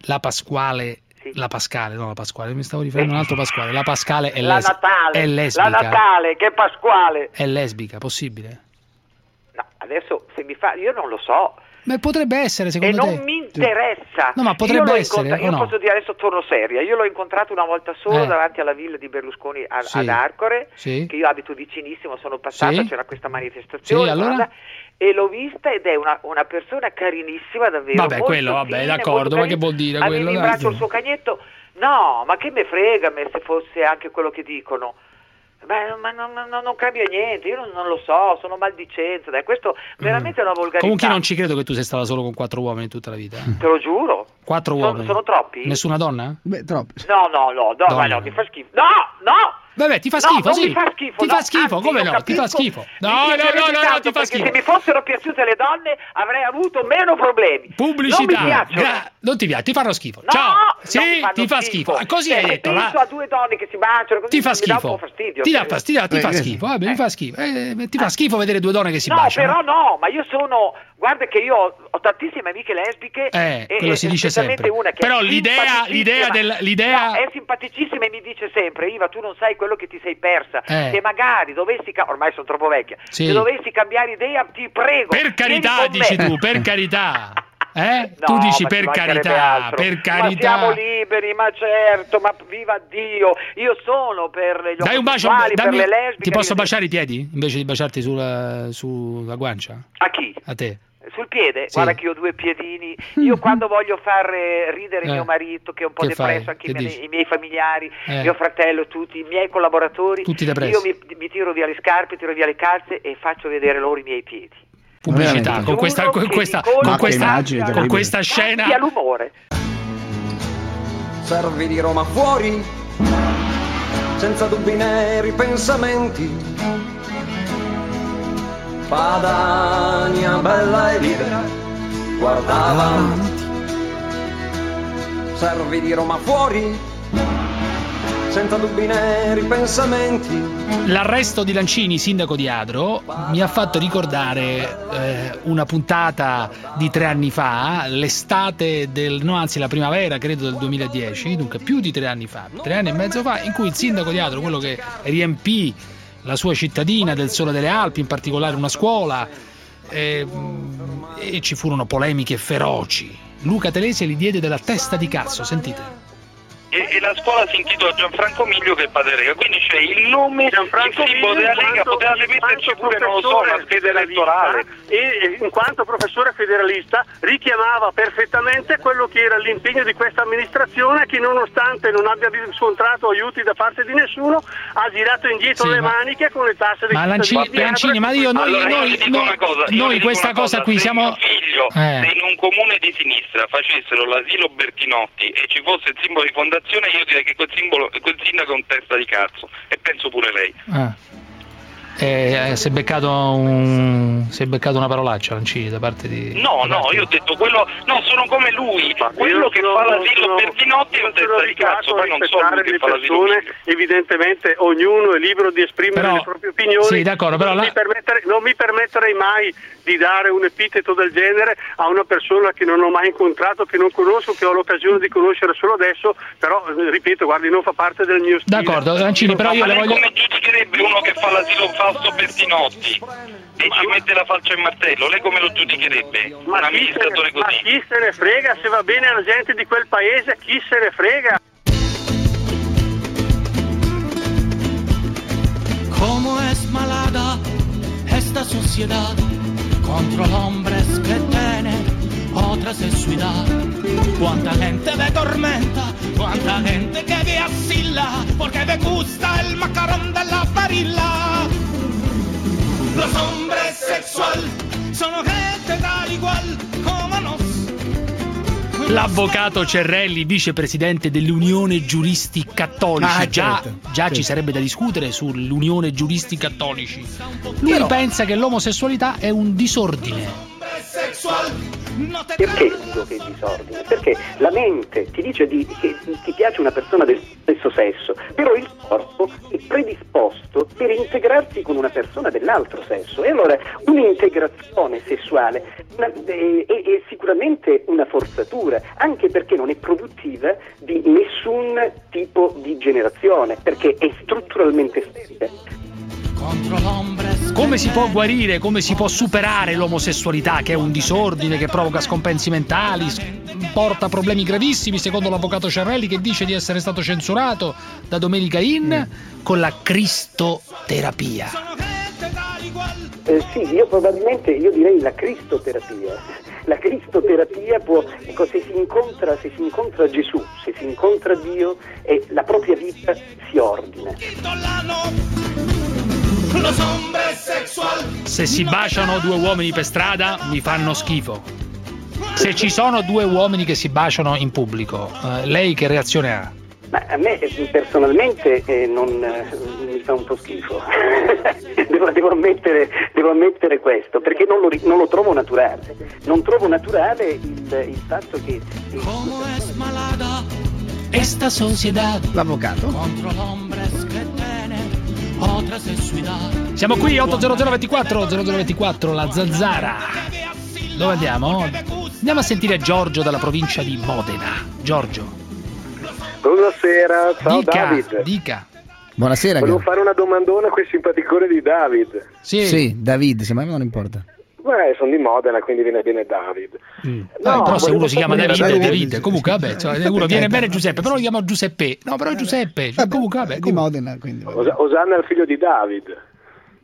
la Pasquale, la Pascale, no la Pasquale, mi stavo riferendo a un altro Pasquale, la Pascale è, La les- Natale, è la lesbica. Natale, che Pasquale. È lesbica, possibile? No, adesso se mi fa... Io non lo so. Beh, potrebbe essere E secondo te. non mi interessa. No, ma Io potrebbe l'ho essere, incontra- Io no? posso dire adesso torno seria. Io l'ho incontrato una volta solo Eh. davanti alla villa di Berlusconi a- Sì. ad Arcore, Sì. che io abito vicinissimo, sono passata, Sì. c'era questa manifestazione. Sì, allora? E l'ho vista ed è una, una persona carinissima davvero. Vabbè, molto quello, vabbè, fine, d'accordo, ma che vuol dire Aveva quello, in braccio il suo cagnetto. No, ma che me frega me se fosse anche quello che dicono. Beh, ma non, non- non cambia niente, io non, non lo so, sono maldicenza, dai, questo veramente è una volgarità. Comunque non ci credo che tu sei stata solo con quattro uomini tutta la vita. eh. Te lo giuro. Quattro Sono- uomini. sono troppi? Nessuna donna? Beh, troppo. No, no, no, no, ma no, mi fa schifo. No, no! Vabbè, ti fa No, schifo, sì. fa schifo, Ti no, fa schifo, anzi, come no? Ti fa capisco- schifo. mi No, no, no, no, no, ti fa perché schifo. Se mi fossero piaciute le donne avrei avuto meno problemi. Pubblicità. Non mi piacciono. Gra- non ti piace, ti fanno schifo. No, Ciao. Sì, ti fa schifo. schifo. Così Eh, hai detto, penso la- a due donne che si baciano così Ti fa mi dà un schifo. po' fastidio. Ti dà sì. fastidio, ti fa Eh, schifo. Vabbè, mi fa schifo. Eh, ti fa schifo vedere due donne che si No, baciano. però no, ma io sono. Guarda che io ho, tantissime amiche lesbiche. Eh, e- quello si dice sempre. Però l'idea- l'idea del- l'idea- No, è simpaticissima e mi dice sempre: Iva, tu non sai quello che ti sei persa. Eh. Se magari dovessi. ca- ormai sono troppo vecchia. Sì. Se dovessi cambiare idea, ti prego. Per carità, dici me. tu, per carità. Eh? No, tu dici ma ci per carità, per Ma carità. siamo liberi, ma certo, ma viva Dio. Io sono per gli Dai un bacio, dammi- per le lesbiche. ti posso baciare i piedi invece di baciarti sulla, sulla guancia? A chi? A te. Sul piede? Sì. Guarda che io ho due piedini. Io quando voglio far eh, ridere Eh. mio marito, che è un po' Che fai? depresso, anche i miei, i miei familiari, Eh. mio fratello, tutti, i miei collaboratori, io mi, mi tiro via le scarpe, tiro via le calze e faccio vedere loro i miei piedi. Pubblicità, con questa, con questa, con questa, con questa scena. Cambia l'umore. Servi di Roma fuori, senza dubbi né ripensamenti. Padania bella e libera, guarda avanti. Servi di Roma fuori, senza dubbi né ripensamenti. L'arresto di Lancini, sindaco di Adro, mi ha fatto ricordare eh, una puntata di tre anni fa, l'estate del, no anzi la primavera credo del 2010, dunque più di tre anni fa, tre anni e mezzo fa, in cui il sindaco di Adro, quello che riempì la sua cittadina del sole delle Alpi, in particolare una scuola, eh, e ci furono polemiche feroci. Luca Telese gli diede della testa di cazzo, sentite. E, e la scuola si intitola Gianfranco Miglio che è padre Lega, quindi c'è il nome, il simbolo della Lega, potevate metterci pure, non lo so, una scheda elettorale. e in quanto professore federalista richiamava perfettamente quello che era l'impegno di questa amministrazione che nonostante non abbia riscontrato aiuti da parte di nessuno ha girato indietro Sì, le ma- maniche con le tasse dei Ma Lancini, cittadini. Lancini, ma io, noi, Allora, io noi, dico noi- cosa, io noi questa una cosa qui siamo... mio figlio Eh. se in un comune di sinistra facessero l'asilo Bertinotti e ci fosse il simbolo di fondazione, io direi che quel, simbolo, quel sindaco è un testa di cazzo e penso pure lei. Ah. Eh, si è beccato un... si è beccato una parolaccia Lancini da parte di No, no, io ho detto quello, no, sono come lui, quello che fa l'asilo Bertinotti è un testa di cazzo, poi non so lui che fa persone, evidentemente ognuno è libero di esprimere Però- le proprie opinioni. sì, d'accordo, però non, la- mi non mi permetterei mai di dare un epiteto del genere a una persona che non ho mai incontrato, che non conosco, che ho l'occasione di conoscere solo adesso, però eh, ripeto, guardi, non fa parte del mio stile. D'accordo, Lancini, però io Ma le voglio... come giudicherebbe uno che fa l'asilo falso Bertinotti e ci mette la falce e martello? Lei come lo giudicherebbe? Un Ma amministratore ne, ma così? chi se ne frega, se va bene alla gente di quel paese, chi se ne frega? Cómo es malada esta sociedad contra hombres que tienen otra sexualidad. Cuánta gente me tormenta, cuánta gente que me asila, porque me gusta el macarón de la varilla. Los hombres sexual son gente tal igual como nos. L'avvocato Cerrelli, vicepresidente dell'Unione Giuristi Cattolici. Ah, già certo, già certo. ci sarebbe da discutere sull'Unione Giuristi Cattolici. Lui Però- pensa che l'omosessualità è un disordine. Perché dico che è disordine? Perché la mente ti dice di- che ti piace una persona del stesso sesso, però il corpo è predisposto per integrarsi con una persona dell'altro sesso. E allora un'integrazione sessuale una- è, è- è sicuramente una forzatura, anche perché non è produttiva di nessun tipo di generazione, perché è strutturalmente sterile. Come si può guarire, come si può superare l'omosessualità, che è un disordine che provoca scompensi mentali, porta problemi gravissimi, secondo l'avvocato Cerrelli, che dice di essere stato censurato da Domenica In, con la cristoterapia. Eh, sì, io probabilmente io direi la cristoterapia. La cristoterapia può, ecco, se si incontra, se si incontra Gesù, se si incontra Dio, e la propria vita si ordina. Se si baciano due uomini per strada mi fanno schifo. Se ci sono due uomini che si baciano in pubblico, eh, lei che reazione ha? Ma a me personalmente eh, non, eh, mi fa un po' schifo, devo, devo ammettere, devo ammettere questo, perché non lo, non lo trovo naturale. Non trovo naturale il, il fatto che... Esta sociedad. L'avvocato. Siamo qui 80024 0024 la Zanzara. Dove andiamo? Andiamo a sentire Giorgio dalla provincia di Modena. Giorgio. Buonasera, ciao Dica, David. dica. Buonasera. Volevo fare una domandona a quel simpaticone di David. Sì. David, se mai non importa. Beh, sono di Modena, quindi viene bene David. Eh, però se uno si chiama sapere- Davide, Davide. Comunque, vabbè, cioè, uno viene bene Giuseppe, però lo chiamo Giuseppe. No, però è Giuseppe. Cioè, comunque, vabbè, Di comunque. Modena, quindi. Os- Osanna è il figlio di David.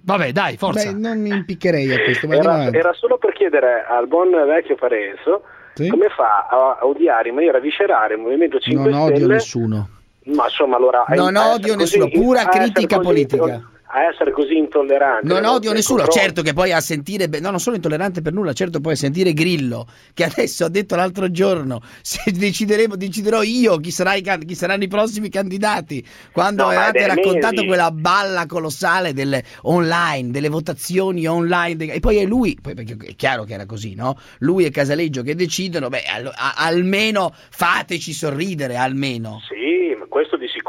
Vabbè, dai, forza. Beh, non mi impiccherei a questo, Era, era solo per chiedere al buon vecchio Parenzo Sì? come fa a odiare in maniera viscerale il Movimento 5 Non odio Stelle. nessuno. Ma insomma, allora. Non essere odio nessuno, pura critica così- politica. A essere così intollerante. Non odio nessuno, confronti. certo che poi a sentire, no, non sono intollerante per nulla, certo poi a sentire Grillo, che adesso ha detto l'altro giorno, se decideremo, deciderò io chi, sarà i chi saranno i prossimi candidati, quando No, avevate raccontato mesi. quella balla colossale delle online, delle votazioni online, de- e poi è lui, poi perché è chiaro che era così, no? Lui e Casaleggio che decidono, beh, allo- a- almeno fateci sorridere, almeno. Sì,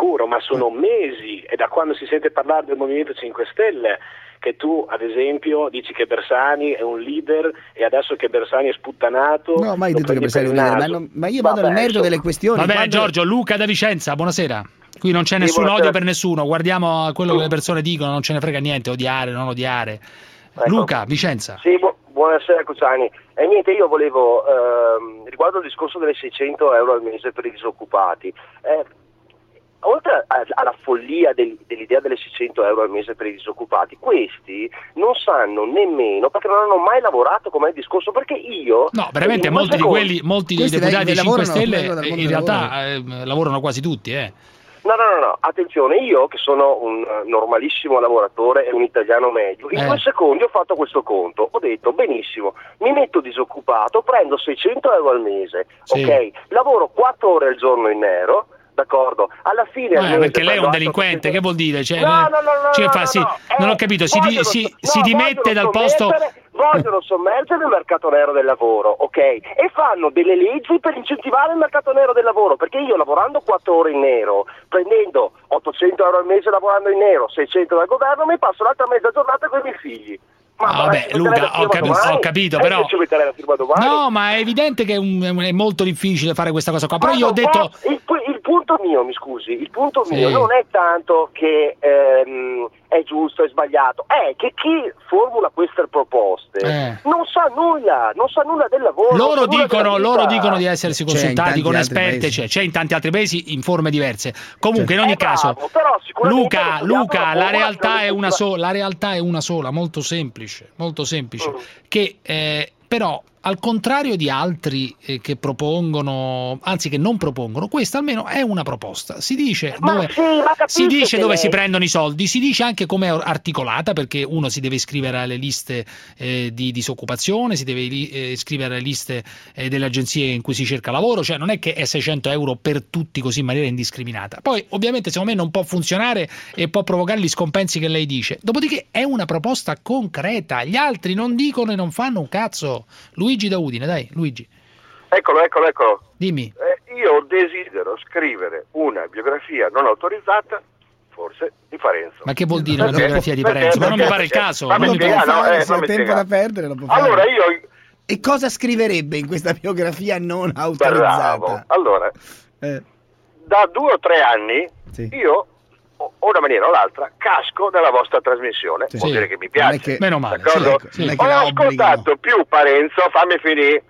sicuro, ma sono mesi, è da quando si sente parlare del Movimento 5 Stelle che tu, ad esempio, dici che Bersani è un leader e adesso che Bersani è sputtanato... No, mai detto che Bersani è un leader, ma, non- ma io vado Vabbè, nel merito insomma. delle questioni. Va bene, quando- Giorgio, Luca da Vicenza, buonasera. Qui non c'è nessun buonasera. odio per nessuno, guardiamo a quello che le persone dicono, non ce ne frega niente, odiare, non odiare. Ecco. Luca, Vicenza. Sì, bu- buonasera Cruciani. E niente, io volevo, ehm, riguardo il discorso delle 600 euro al mese per i disoccupati, eh, oltre alla follia del- dell'idea delle 600 euro al mese per i disoccupati, questi non sanno nemmeno, perché non hanno mai lavorato come il discorso, perché io... No, veramente molti di secondi- quelli, molti dei Questi deputati dai- 5 lavorano, Stelle eh, in realtà eh, lavorano quasi tutti, eh. No, no, no, no, attenzione, io che sono un eh, normalissimo lavoratore e un italiano medio, in Eh. due secondi ho fatto questo conto, ho detto benissimo, mi metto disoccupato, prendo 600 euro al mese, Sì. ok, lavoro 4 ore al giorno in nero, d'accordo, alla fine... Eh, mese perché lei è un delinquente, che vuol dire? Cioè, No, no, no, no, cioè, fa- sì, no, non ho capito, si, di- si- si dimette dal posto... Vogliono sommergere il mercato nero del lavoro, ok? E fanno delle leggi per incentivare il mercato nero del lavoro, perché io lavorando 4 ore in nero, prendendo 800 euro al mese lavorando in nero, 600 dal governo, mi passo l'altra mezza giornata con i miei figli. Ma Ah, vabbè, Luca, ho capi- domani? ho capito, Eh, però-? No, ma è evidente che è, un- è molto difficile fare questa cosa qua. Però io ho detto... Il, il punto mio, mi scusi, il punto Sì. mio non è tanto che ehm, è giusto, è sbagliato, è che chi formula queste proposte Eh. non sa nulla, non sa nulla del lavoro. Loro dicono, della loro dicono di essersi consultati con esperti, c'è, c'è in tanti altri paesi in forme diverse. Comunque, in ogni Eh, bravo, caso, però sicuramente Luca, Luca, la realtà è una sola, la realtà è una sola, molto semplice, molto semplice, Mm. che eh, però al contrario di altri eh, che propongono, anzi che non propongono, questa almeno è una proposta. Si dice dove, sì, si dice dove si prendono i soldi, si dice anche come è articolata perché uno si deve iscrivere alle liste eh, di disoccupazione, si deve eh, iscrivere alle liste eh, delle agenzie in cui si cerca lavoro, cioè non è che è 600 euro per tutti così in maniera indiscriminata. Poi ovviamente secondo me non può funzionare e può provocare gli scompensi che lei dice. Dopodiché è una proposta concreta, gli altri non dicono e non fanno un cazzo. Luigi da Udine, dai, Luigi. Eccolo, eccolo, eccolo. Dimmi. Eh, io desidero scrivere una biografia non autorizzata, forse, di Parenzo. Ma che vuol dire una Perché? biografia di Perché? Parenzo? Ma non mi pare il caso. Non mi pare- no, eh, se ha tempo da perdere lo può fare. Allora io E cosa scriverebbe in questa biografia non autorizzata? Bravo. Allora, Eh. da due o tre anni Sì. io, o una maniera o l'altra, casco nella vostra trasmissione. Sì. Vuol Sì. dire che mi piace. che- Meno male, D'accordo? sì, è che Ho ascoltato più Parenzo, fammi finire,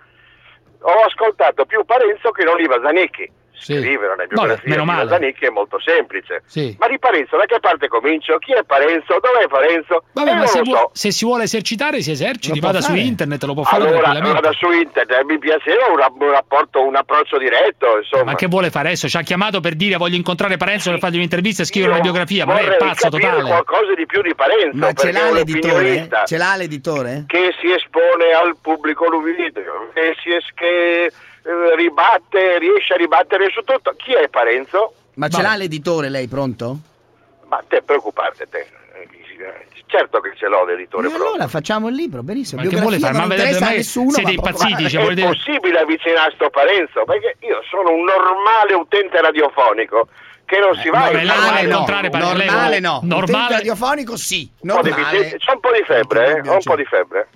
ho ascoltato più Parenzo che non Iva Zanicchi. Scrivere una biografia meno di. Zanicchi è molto semplice. Sì. Ma di Parenzo, da che parte comincio? Chi è Parenzo? Dov'è Parenzo? Vabbè, Eh, ma non se, vuo- so. se si vuole esercitare si eserciti, Lo vada su internet, lo può fare Allora, tranquillamente. vada su internet, mi piaceva un, un rapporto, un approccio diretto, insomma. Ma che vuole fare adesso? Ci ha chiamato per dire voglio incontrare Parenzo per fargli un'intervista e scrivere una biografia, ma lei è pazzo totale. qualcosa di più di Parenzo, Ma ce perché è l'ha l'editore? Ce l'ha l'editore? che si espone al pubblico luvidio, che, si es- che ribatte, riesce a ribattere su tutto. Chi è Parenzo? Ma ce l'ha l'editore lei pronto? Ma te preoccuparti te. Eh, Certo che ce l'ho l'editore E proprio. allora facciamo il libro, benissimo. Ma che vuole fare? non Ma vedete, a nessuno. siete impazziti, cioè, è possibile avvicinare sto Parenzo? Perché io sono un normale utente radiofonico che non si va a incontrare Parenzo, lei Normale no. normale- Utente radiofonico sì. Normale. C'ho un po' di febbre, eh? Ho un po' di febbre.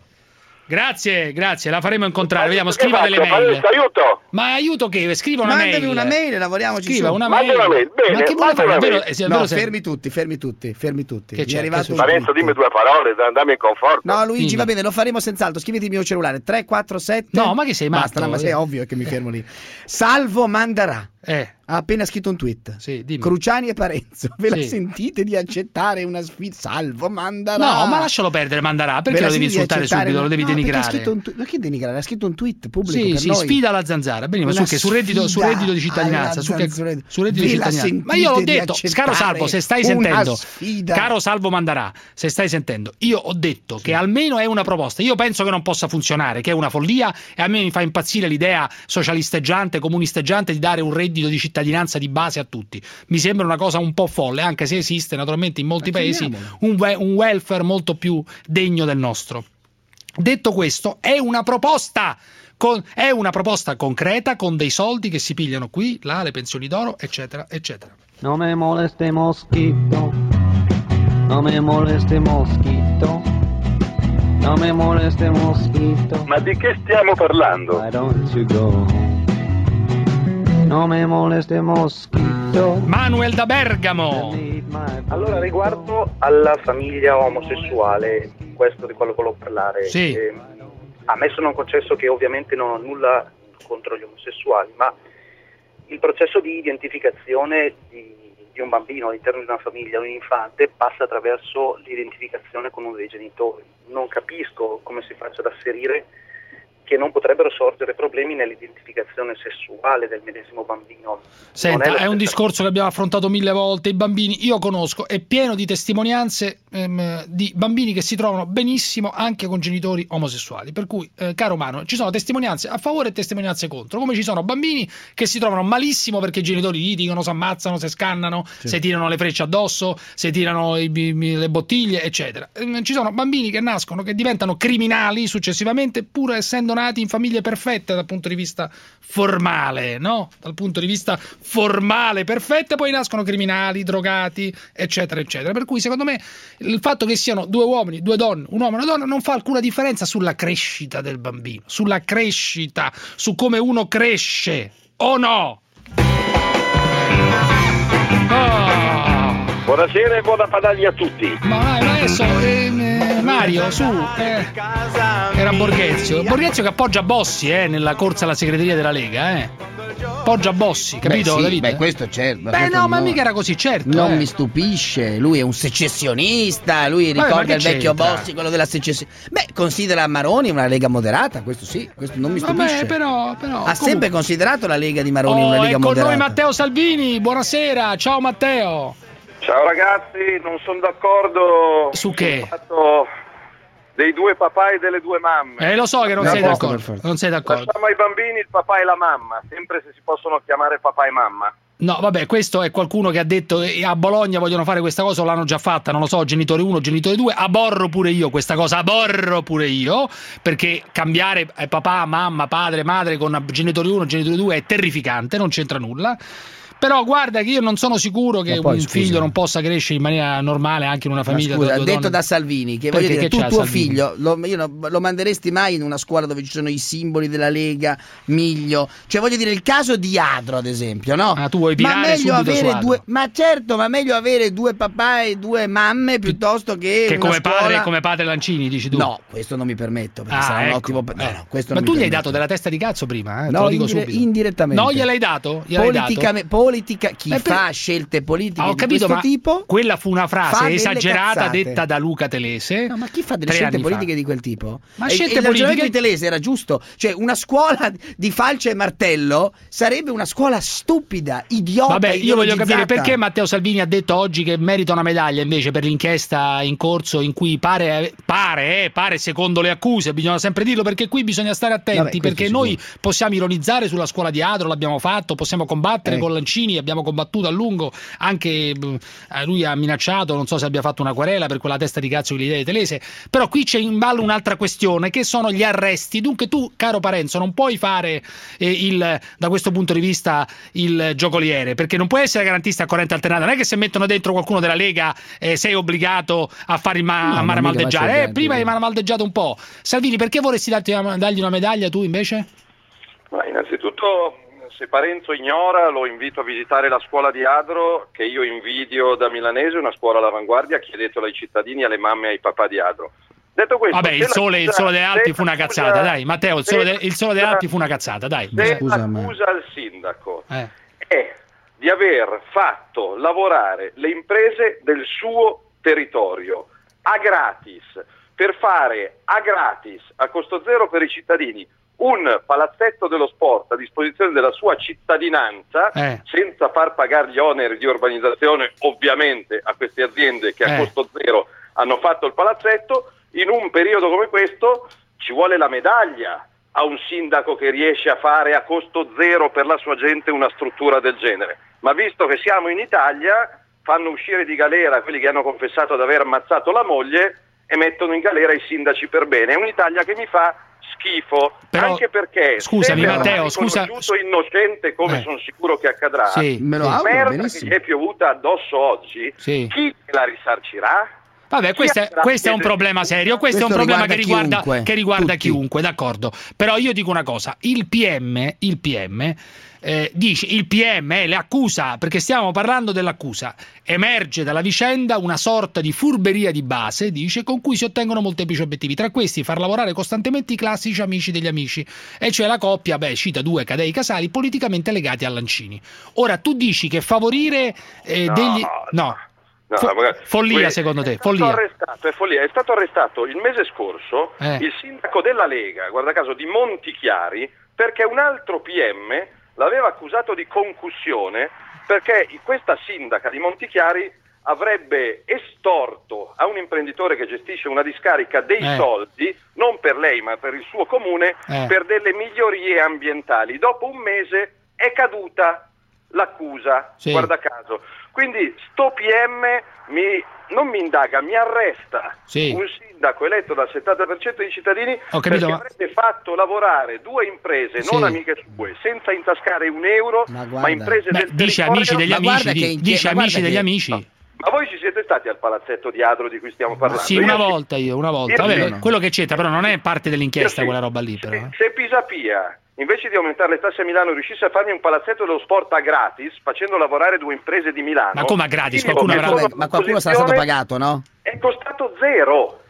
Grazie, grazie, la faremo incontrare. Vediamo, scriva delle mail. Parenzo, aiuto! Ma aiuto che? Scriva una Mandami mail. una mail, lavoriamoci Scriva su. una mail. Una mail, bene, Ma che vuole manda fare? una È vero- mail. eh, No, fermi tutti, fermi tutti, fermi tutti. Che Mi è arrivato tweet. dimmi due parole, da- dammi il conforto. No, Luigi, Dimmi. va bene, lo faremo senz'altro. Scriviti il mio cellulare 347. No, ma che sei matto? Basta, no, ma sei ovvio che mi fermo lì. Salvo manderà. Eh. Ha appena scritto un tweet. Sì. Cruciani e Parenzo. Ve la Sì. sentite di accettare una sfida? Salvo manderà. No, ma lascialo perdere, mandarà. Perché la lo devi insultare subito? Lo devi no, perché Ha denigrare. un tu- che denigrare? Ha scritto un tweet pubblico Sì, per sì, noi. sfida alla zanzara. Benissimo, su che? Sul reddito, sfida reddito di cittadinanza. Su che, sul reddito di la cittadinanza. Ma io l'ho detto, caro Salvo, se stai sentendo, sfida? caro Salvo Mandarà, se stai sentendo, io ho detto che almeno è una proposta. Io penso che non possa funzionare, che è una follia e a me mi fa impazzire l'idea socialisteggiante, comunisteggiante di dare un reddito di cittadinanza di base a tutti. Mi sembra una cosa un po' folle, anche se esiste naturalmente in molti paesi un, we- un welfare molto più degno del nostro. Detto questo, è una proposta. con- è una proposta concreta con dei soldi che si pigliano qui, là, le pensioni d'oro, eccetera, eccetera. No me moleste mosquito, no me moleste mosquito, no me moleste mosquito. Ma di che stiamo parlando? Why don't you go? No me moleste mosquito. Manuel da Bergamo. Allora, riguardo alla famiglia omosessuale, questo di quello che volevo parlare, Sì. eh, a me sono concesso che ovviamente non ho nulla contro gli omosessuali, ma il processo di identificazione di, di un bambino all'interno di una famiglia, un infante, passa attraverso l'identificazione con uno dei genitori. Non capisco come si faccia ad asserire che non potrebbero sorgere problemi nell'identificazione sessuale del medesimo bambino. Senta, è, la un discorso che abbiamo affrontato mille volte. I bambini, io conosco, è pieno di testimonianze ehm, di bambini che si trovano benissimo anche con genitori omosessuali. Per cui, eh, caro Mano, ci sono testimonianze a favore e testimonianze contro. Come ci sono bambini che si trovano malissimo perché i genitori litigano, si ammazzano, si scannano, si tirano le frecce addosso, si tirano i- i- le bottiglie, eccetera. Ehm, Ci sono bambini che nascono, che diventano criminali successivamente, pur essendo nati in famiglie perfette dal punto di vista formale, no? Dal punto di vista formale perfette, poi nascono criminali, drogati, eccetera, eccetera. Per cui, secondo me, il fatto che siano due uomini, due donne, un uomo e una donna, non fa alcuna differenza sulla crescita del bambino, sulla crescita, su come uno cresce, o no? Buonasera e buona padaglia a tutti. Ma adesso, ehm, eh, Mario, su, eh, era Borghezio. Borghezio che appoggia Bossi eh, nella corsa alla segreteria della Lega, eh. Appoggia Bossi, capito, Beh, sì, Davide? beh, questo certo. Beh, questo no, ma mica era così, certo. Non eh. mi stupisce, lui è un secessionista, lui Vabbè, ricorda che il vecchio? Bossi, quello della secessione. Beh, considera Maroni una lega moderata, questo sì, questo non mi stupisce. Vabbè, però, però ha comunque- sempre considerato la lega di Maroni Oh, una lega con moderata. noi Matteo Salvini, buonasera, ciao Matteo. Ciao ragazzi, non sono d'accordo Su che? fatto dei due papà e delle due mamme. Eh, lo so che non No, sei d'accordo. Non sei d'accordo. Lasciamo ai bambini il papà e la mamma, sempre se si possono chiamare papà e mamma. No, vabbè, questo è qualcuno che ha detto che a Bologna vogliono fare questa cosa o l'hanno già fatta, non lo so, genitore 1, genitore 2, aborro pure io questa cosa, aborro pure io, perché cambiare eh, papà, mamma, padre, madre con genitore 1, genitore 2 è terrificante, non c'entra nulla. Però guarda che io non sono sicuro che Ma poi, un scusa. figlio non possa crescere in maniera normale anche in una Ma famiglia scusa, da due detto donne. da Salvini, che voglio dire, che tu tuo Salvini? figlio lo, io no- lo manderesti mai in una scuola dove ci sono i simboli della Lega, Miglio? Cioè voglio dire il caso di Adro ad esempio, no? Ah, tu vuoi ma meglio avere due Ma certo, ma meglio avere due papà e due mamme piuttosto che Che come scuola... padre, come padre Lancini, dici tu? No, questo non mi permetto, perché Ah, sarà un ecco. ottimo no, no, questo Ma non tu gli hai permetto. dato della testa di cazzo prima, eh? te No, lo dico indire- subito. indirettamente. No, gliel'hai dato? Gliel'hai dato? Politicame- politica, chi Eh, per- fa scelte politiche Ah, ho di capito, questo ma tipo quella fu una frase esagerata cazzate. detta da Luca Telese. No, ma chi fa delle scelte anni fa. politiche di quel tipo? Ma E- scelte e politiche- di Telese era giusto. Cioè, una scuola di falce e martello sarebbe una scuola stupida, idiota. Vabbè, io voglio capire perché Matteo Salvini ha detto oggi che merita una medaglia invece per l'inchiesta in corso in cui pare, pare, eh, pare secondo le accuse, bisogna sempre dirlo perché qui bisogna stare attenti Vabbè, questo perché noi possiamo ironizzare sulla scuola di Adro, l'abbiamo fatto, possiamo combattere Eh. con Lancini, abbiamo combattuto a lungo, anche eh, lui ha minacciato, non so se abbia fatto una querela per quella testa di cazzo che gli dai Telese, però qui c'è in ballo un'altra questione che sono gli arresti. Dunque tu, caro Parenzo, non puoi fare eh, il, da questo punto di vista il giocoliere, perché non puoi essere garantista a corrente alternata. Non è che se mettono dentro qualcuno della Lega eh, sei obbligato a fare il ma- No, a mare non mica maldeggiare. faccio Eh, il prima hai garantire. maldeggiato un po'. Salvini, perché vorresti darti una- dargli una medaglia tu invece? Ma innanzitutto, se Parenzo ignora, lo invito a visitare la scuola di Adro, che io invidio da milanese, una scuola all'avanguardia, chiedetelo ai cittadini, alle mamme e ai papà di Adro. Detto questo, Vabbè, il sole, il l'accusa- sole delle Alpi fu una cazzata, dai. Matteo, il sole, de- il sole delle Alpi fu una cazzata, dai. Se l'accusa al sindaco è di aver fatto lavorare le imprese del suo territorio a gratis, per fare a gratis, a costo zero per i cittadini, un palazzetto dello sport a disposizione della sua cittadinanza, Eh. senza far pagare gli oneri di urbanizzazione ovviamente a queste aziende che a Eh. costo zero hanno fatto il palazzetto, in un periodo come questo ci vuole la medaglia a un sindaco che riesce a fare a costo zero per la sua gente una struttura del genere. Ma visto che siamo in Italia, fanno uscire di galera quelli che hanno confessato di aver ammazzato la moglie e mettono in galera i sindaci per bene. È un'Italia che mi fa schifo, Però- anche perché scusami, Matteo, scusa- innocente come Eh. sono sicuro che accadrà, Sì, Me lo la auguro, merda che benissimo. gli è piovuta addosso oggi, Sì. chi la risarcirà? Vabbè, questo è, questo è un problema serio, questo, è un Questo problema che riguarda riguarda, chiunque, che riguarda tutti. chiunque, d'accordo. Però io dico una cosa, il PM, il PM eh, dice, il PM è l'accusa, perché stiamo parlando dell'accusa, emerge dalla vicenda una sorta di furberia di base, dice, con cui si ottengono molteplici obiettivi, tra questi far lavorare costantemente i classici amici degli amici, e cioè la coppia, beh, cita due cadei casali politicamente legati a Lancini. Ora, tu dici che favorire eh, No, degli... No. No, Fo- follia secondo te, è stato follia. arrestato, è follia. È stato arrestato il mese scorso Eh. il sindaco della Lega, guarda caso, di Montichiari, perché un altro PM l'aveva accusato di concussione perché questa sindaca di Montichiari avrebbe estorto a un imprenditore che gestisce una discarica dei Eh. soldi, non per lei ma per il suo comune, Eh. per delle migliorie ambientali. Dopo un mese è caduta l'accusa, Sì. guarda caso. Quindi sto PM mi- non mi indaga, mi arresta Sì. un sindaco eletto dal 70% dei cittadini Ho capito, perché ma- avrebbe fatto lavorare due imprese, Sì. non amiche sue, senza intascare un euro, ma, guarda. imprese Beh, del dice territorio. amici degli Ma amici, di- che dice ma amici degli che- amici. Ma voi ci siete stati al palazzetto di Adro di cui stiamo parlando? Sì, Io una sì. volta io, una volta. Vabbè, sì. quello che c'entra, però non è parte dell'inchiesta sì. quella roba lì, però. eh. Se Pisapia, invece di aumentare le tasse a Milano, riuscisse a farmi un palazzetto dello sport a gratis, facendo lavorare due imprese di Milano... Ma come a gratis? Qualcuno avrà- Come- ma qualcuno sarà stato pagato, no? È costato zero.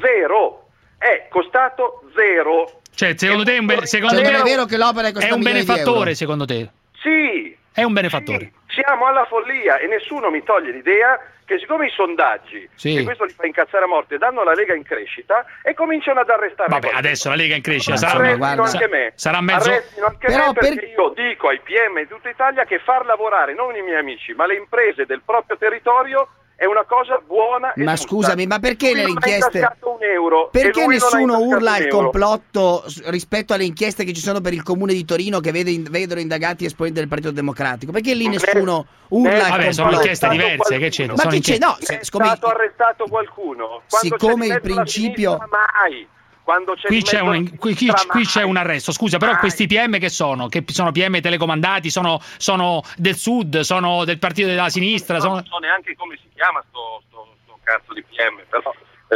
Zero. È costato zero. Cioè, secondo te è un, be- secondo Cioè, te è vero che l'opera è è un benefattore, secondo te? Sì, È un benefattore. siamo alla follia e nessuno mi toglie l'idea che siccome i sondaggi, Sì. e questo li fa incazzare a morte, danno la Lega in crescita e cominciano ad arrestare Vabbè, qualcuno. adesso la Lega in crescita, sarà, guarda- anche me. sarà mezzo... Arrestino anche Però me perché per- io dico ai PM di tutta Italia che far lavorare non i miei amici, ma le imprese del proprio territorio è una cosa buona e Ma giusta. scusami, ma perché Lui ha inchieste- euro Perché nessuno urla euro. complotto rispetto alle inchieste che ci sono per il comune di Torino che vede- vedono indagati esponenti del Partito Democratico? Perché lì Ne- nessuno ne- urla al Vabbè, complotto? sono inchieste diverse, che qualcuno. c'entra? Ma Sono chi c'è? No, È siccome stato arrestato qualcuno. Quando Siccome c'è il principio- sinistra, mai. Quando c'è Qui c'è, un, qui, qui- qui c'è un arresto, scusa, però questi PM che sono? Che sono PM telecomandati, sono, sono del sud, sono del partito della sinistra, sono... non so neanche come si chiama sto, sto- sto cazzo di PM, però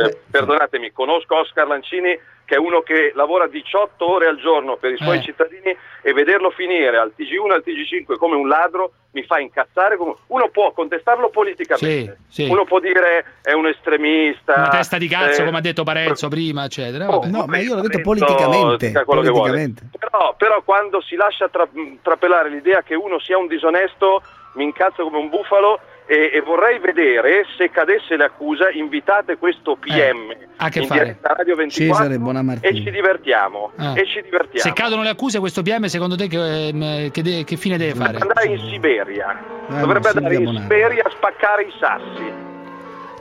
eh, perdonatemi, conosco Oscar Lancini che è uno che lavora 18 ore al giorno per i suoi Eh. cittadini e vederlo finire al TG1 e al TG5 come un ladro mi fa incazzare. come- Uno può contestarlo politicamente, Sì, sì. uno può dire è un estremista. Una testa di cazzo, eh, come ha detto Parenzo prima, eccetera. Oh. No, ma io l'ho detto politicamente. politicamente. Però, però quando si lascia tra- trapelare l'idea che uno sia un disonesto, mi incazzo come un bufalo e, e vorrei vedere se cadesse l'accusa, invitate questo PM ha che in fare. diretta a Radio 24 Cesare e ci divertiamo. Ah. E ci divertiamo. Se cadono le accuse, questo PM secondo te che, ehm, che de- che fine deve fare? Andare in Siberia. Eh, Dovrebbe Silvia andare in. Siberia a spaccare i sassi.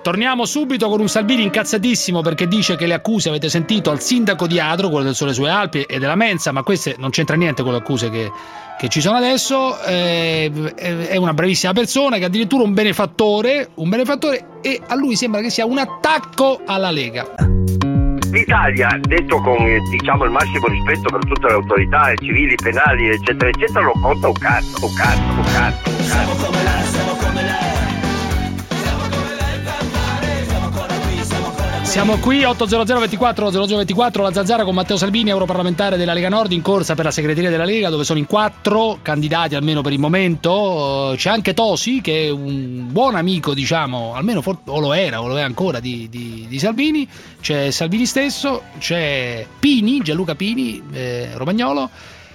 Torniamo subito con un Salvini incazzatissimo perché dice che le accuse avete sentito al sindaco di Adro, quello del Sole Sue Alpi e della Mensa, ma queste non c'entra niente con le accuse che, che ci sono adesso. eh, è una bravissima persona che è addirittura un benefattore, un benefattore e a lui sembra che sia un attacco alla Lega. L'Italia, detto con eh, diciamo il massimo rispetto per tutte le autorità eh, civili, penali, eccetera, eccetera, non conta un cazzo, un cazzo, un cazzo. Un cazzo. Siamo qui 800 24 0024 la Zanzara con Matteo Salvini, europarlamentare della Lega Nord in corsa per la segreteria della Lega dove sono in quattro candidati almeno per il momento. C'è anche Tosi che è un buon amico diciamo, almeno o lo era o lo è ancora di, di- di Salvini. C'è Salvini stesso, c'è Pini, Gianluca Pini, eh, Romagnolo.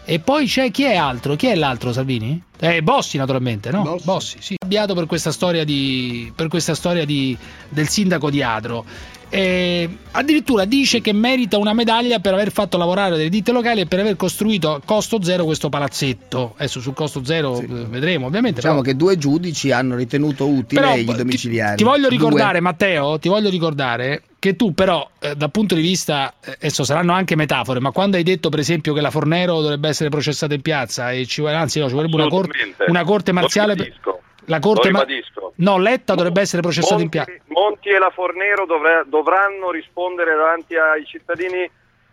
E poi c'è chi è altro? Chi è l'altro Salvini? Eh, Bossi naturalmente, no? Bossi, sì. Arrabbiato per questa storia di per questa storia di del sindaco di Adro. Eh, addirittura dice che merita una medaglia per aver fatto lavorare delle ditte locali e per aver costruito a costo zero questo palazzetto. Adesso sul costo zero eh, vedremo, ovviamente. Diciamo però- che due giudici hanno ritenuto utile Però, i ti- domiciliari. Ti voglio Due. ricordare, Matteo, ti voglio ricordare che tu, però, eh, dal punto di vista, eh, adesso saranno anche metafore, ma quando hai detto, per esempio, che la Fornero dovrebbe essere processata in piazza, e ci, anzi, no, ci vorrebbe una corte. Una corte marziale. la corte ma-. No, Letta dovrebbe essere processato in piazza. Monti e la Fornero dovre- dovranno rispondere davanti ai cittadini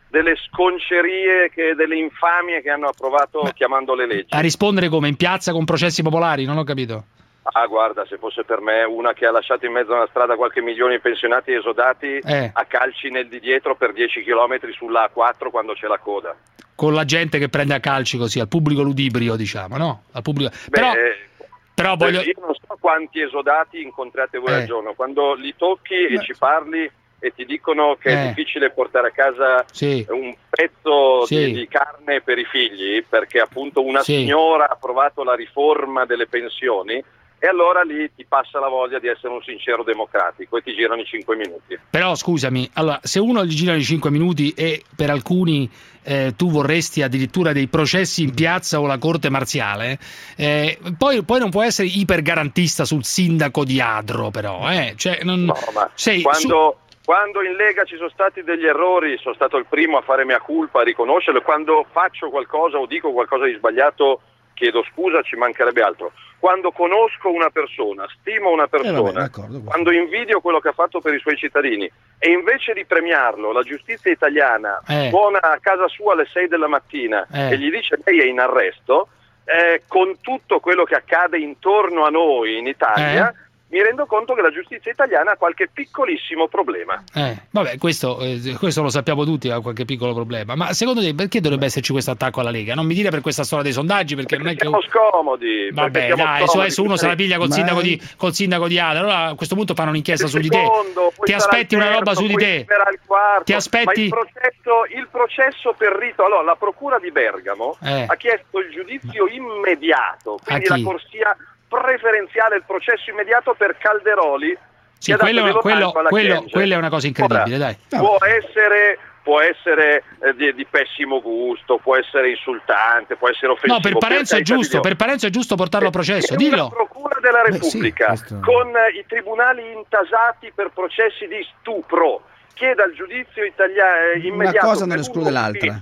delle sconcerie, che, delle infamie che hanno approvato chiamando le leggi. A rispondere come? In piazza con processi popolari? Non ho capito. Ah, guarda, se fosse per me una che ha lasciato in mezzo alla strada qualche milione di pensionati esodati Eh. a calci nel di dietro per 10 km sulla A4 quando c'è la coda. Con la gente che prende a calci così, al pubblico ludibrio, diciamo, no? Al pubblico... Beh, Però, però voglio... io non so quanti esodati incontrate voi Eh. al giorno, quando li tocchi e ci parli e ti dicono che è Eh. difficile portare a casa Sì. un pezzo Sì. di, di carne per i figli, perché appunto una Sì. signora ha approvato la riforma delle pensioni e allora lì ti passa la voglia di essere un sincero democratico e ti girano i 5 minuti. Però scusami, allora, se uno gli gira i 5 minuti e per alcuni eh, tu vorresti addirittura dei processi in piazza o la corte marziale, eh, poi, poi non può essere ipergarantista sul sindaco di Adro, però. Eh? Cioè, non, No, quando, quando in Lega ci sono stati degli errori, sono stato il primo a fare mia colpa, a riconoscerlo. Quando faccio qualcosa o dico qualcosa di sbagliato, chiedo scusa, ci mancherebbe altro. Quando conosco una persona, stimo una Eh, vabbè, persona, quando invidio quello che ha fatto per i suoi cittadini e invece di premiarlo, la giustizia italiana Eh. suona a casa sua alle 6 della mattina Eh. e gli dice lei è in arresto, eh, con tutto quello che accade intorno a noi in Italia, Eh. Mi rendo conto che la giustizia italiana ha qualche piccolissimo problema. Eh, vabbè, questo, eh, questo lo sappiamo tutti, ha qualche piccolo problema. Ma secondo te perché dovrebbe esserci questo attacco alla Lega? Non mi dire per questa storia dei sondaggi, perché, non è che. Siamo scomodi. perché Vabbè, siamo dai, su scomodi. adesso uno se la piglia col sindaco di, col sindaco di Adro. Allora a questo punto fanno un'inchiesta su di te. Ti aspetti una roba su di te. quarto. Ti aspetti- il processo, il processo per rito. Allora, la procura di Bergamo Eh. ha chiesto il giudizio immediato, quindi la corsia preferenziale, il processo immediato per Calderoli. Sì, quello, quello, quello- Chiesa. quella è una cosa incredibile, Ora, dai. Può essere, può essere eh, di, di pessimo gusto, può essere insultante, può essere offensivo. No, per Parenzo è giusto, per Parenzo è giusto portarlo a processo, È dillo. una procura della Beh, sì, Repubblica questo- con eh, i tribunali intasati per processi di stupro chieda il giudizio italiano immediato cosa non esclude l'altra.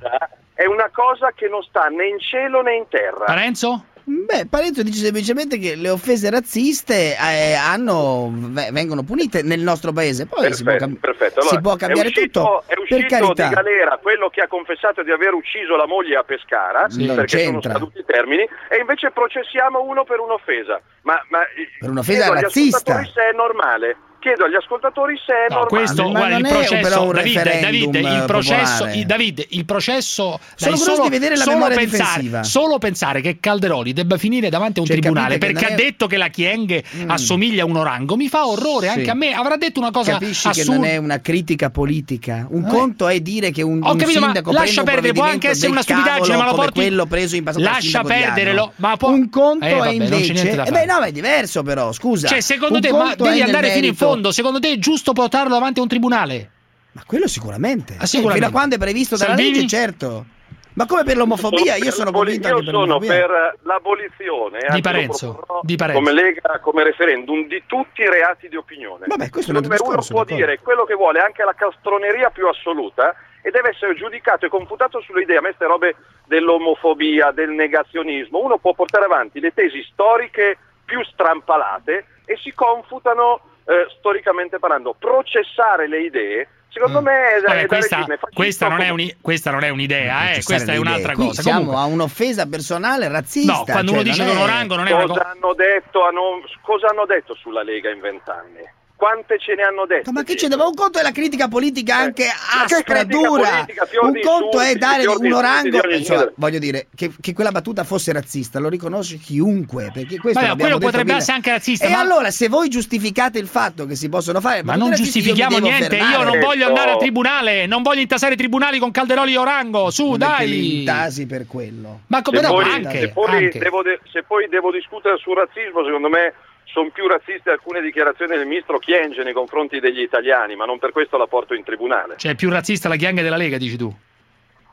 è una cosa che non sta né in cielo né in terra Parenzo? Beh, Parenzo dice semplicemente che le offese razziste eh, hanno- vengono punite nel nostro paese. Poi si può, Perfetto, perfetto. si Allora, può cambiare è uscito, tutto. È per uscito carità. di galera quello che ha confessato di aver ucciso la moglie a Pescara, Sì. Non perché sono c'entra. scaduti i termini, e invece processiamo uno per un'offesa. Ma, ma Per un'offesa razzista. se è normale. Chiedo agli ascoltatori se è No, normale. questo, guarda, il processo, Davide, Davide, il processo, il, Davide, il processo, Sono dai, curioso di vedere la solo memoria pensare, difensiva. solo pensare che Calderoli debba finire davanti a un Cioè, tribunale che perché ha detto che la Chieng Mm. assomiglia a un orango mi fa orrore, Sì. anche a me, avrà detto una cosa Capisci che assurda. non è una critica politica. Un Eh. conto è dire che un, Ho un capito, ma sindaco lascia prende un perdere, può anche essere una stupidaggine, ma lo porti- quello preso in passato Lascia sindaco di perdere, Arno. lo- ma può- Un conto Eh, è invece eh beh, no, è diverso però, scusa. Cioè, secondo te, ma devi andare fino in fondo, secondo te è giusto portarlo davanti a un tribunale? Ma quello sicuramente. Ah, sicuramente. Fino a quando è previsto dalla Salvini? legge, certo. Ma come per l'omofobia? Io sono convinto io sono per l'abolizione lo Parenzo, di Parenzo. come Lega, come referendum di tutti i reati di opinione. Vabbè, questo è un Secondo altro uno discorso, può d'accordo. dire quello che vuole, anche la castroneria più assoluta, e deve essere giudicato e confutato sulle idee. A me queste robe dell'omofobia, del negazionismo, uno può portare avanti le tesi storiche più strampalate e si confutano eh, storicamente parlando. Processare le idee, secondo me, è, da- Vabbè, è questa, questa non è un- questa non è un'idea, eh, questa è un'altra. Qui cosa. Siamo Comunque, a un'offesa personale razzista. No, quando cioè, uno dice non un orango non è una cosa cosa. hanno detto a non- cosa hanno detto sulla Lega in vent'anni? Quante ce ne hanno dette? Ma che c'è? Ma un conto è la critica politica anche ma che aspra, dura. politica? Un conto è dare un orango. Insomma, genere. voglio dire che, che quella battuta fosse razzista, lo riconosce chiunque. Perché questo Vabbè, quello potrebbe mille- essere anche razzista, E ma- allora, se voi giustificate il fatto che si possono fare. Ma non io giustifichiamo devo niente, fermare. io non voglio andare al tribunale, non voglio intasare i tribunali con Calderoli e Orango, su Non è che li dai! intasi per quello. Ma come se no, poi, anche, se poi anche. Devo se poi devo discutere sul razzismo, secondo me sono più razziste alcune dichiarazioni del ministro Chienge nei confronti degli italiani, ma non per questo la porto in tribunale. Cioè, è più razzista la chianga della Lega, dici tu?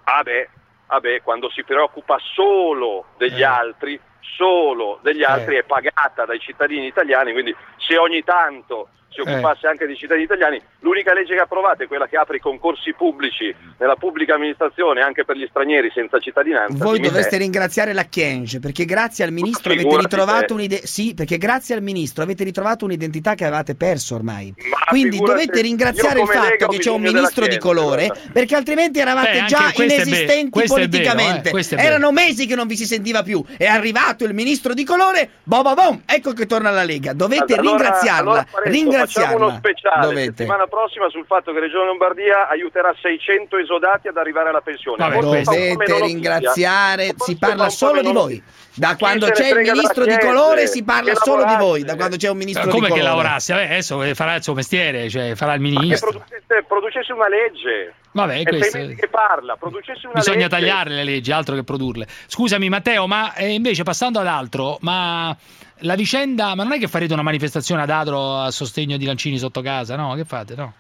Ah beh, ah beh, quando si preoccupa solo degli Eh. altri, solo degli altri, è pagata dai cittadini italiani, quindi se ogni tanto si Eh. occupasse anche di cittadini italiani, l'unica legge che approvate è quella che apre i concorsi pubblici nella pubblica amministrazione anche per gli stranieri senza cittadinanza. Voi dovreste ringraziare la Chienge perché grazie al ministro avete ritrovato. Sì, perché grazie al ministro avete ritrovato un'identità che avevate perso ormai. Ma Quindi dovete ringraziare il fatto che c'è un ministro di colore, perché altrimenti eravate Beh, già inesistenti è vero, politicamente. eh, questo è vero. Erano mesi che non vi si sentiva più. È arrivato il ministro di colore, boba bom, ecco che torna la Lega. Dovete Allora- ringraziarla. allora, ringraziarla. Facciamo uno speciale Dovete. settimana prossima sul fatto che Regione Lombardia aiuterà 600 esodati ad arrivare alla pensione. Vabbè, dovete ringraziare, si parla solo di voi. Da quando c'è il ministro di colore si parla solo di voi. Da quando c'è un ministro Eh, Come di che colore. lavorasse? Vabbè, adesso farà il suo mestiere, cioè farà il ministro. producesse, producesse una legge. Vabbè, questo- che parla, producesse una Bisogna legge. tagliare le leggi, altro che produrle. Scusami Matteo, ma eh, invece passando ad altro, ma la vicenda, ma non è che farete una manifestazione ad Adro a sostegno di Lancini sotto casa, no? Che fate, no?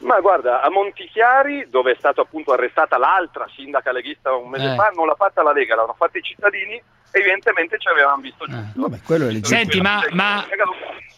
Ma guarda, a Montichiari, dove è stata appunto arrestata l'altra sindaca leghista un mese Eh. fa, non l'ha fatta la Lega, l'hanno fatta i cittadini, evidentemente ci avevano visto giusto. Vabbè, quello è legittimo. Senti, ma, ma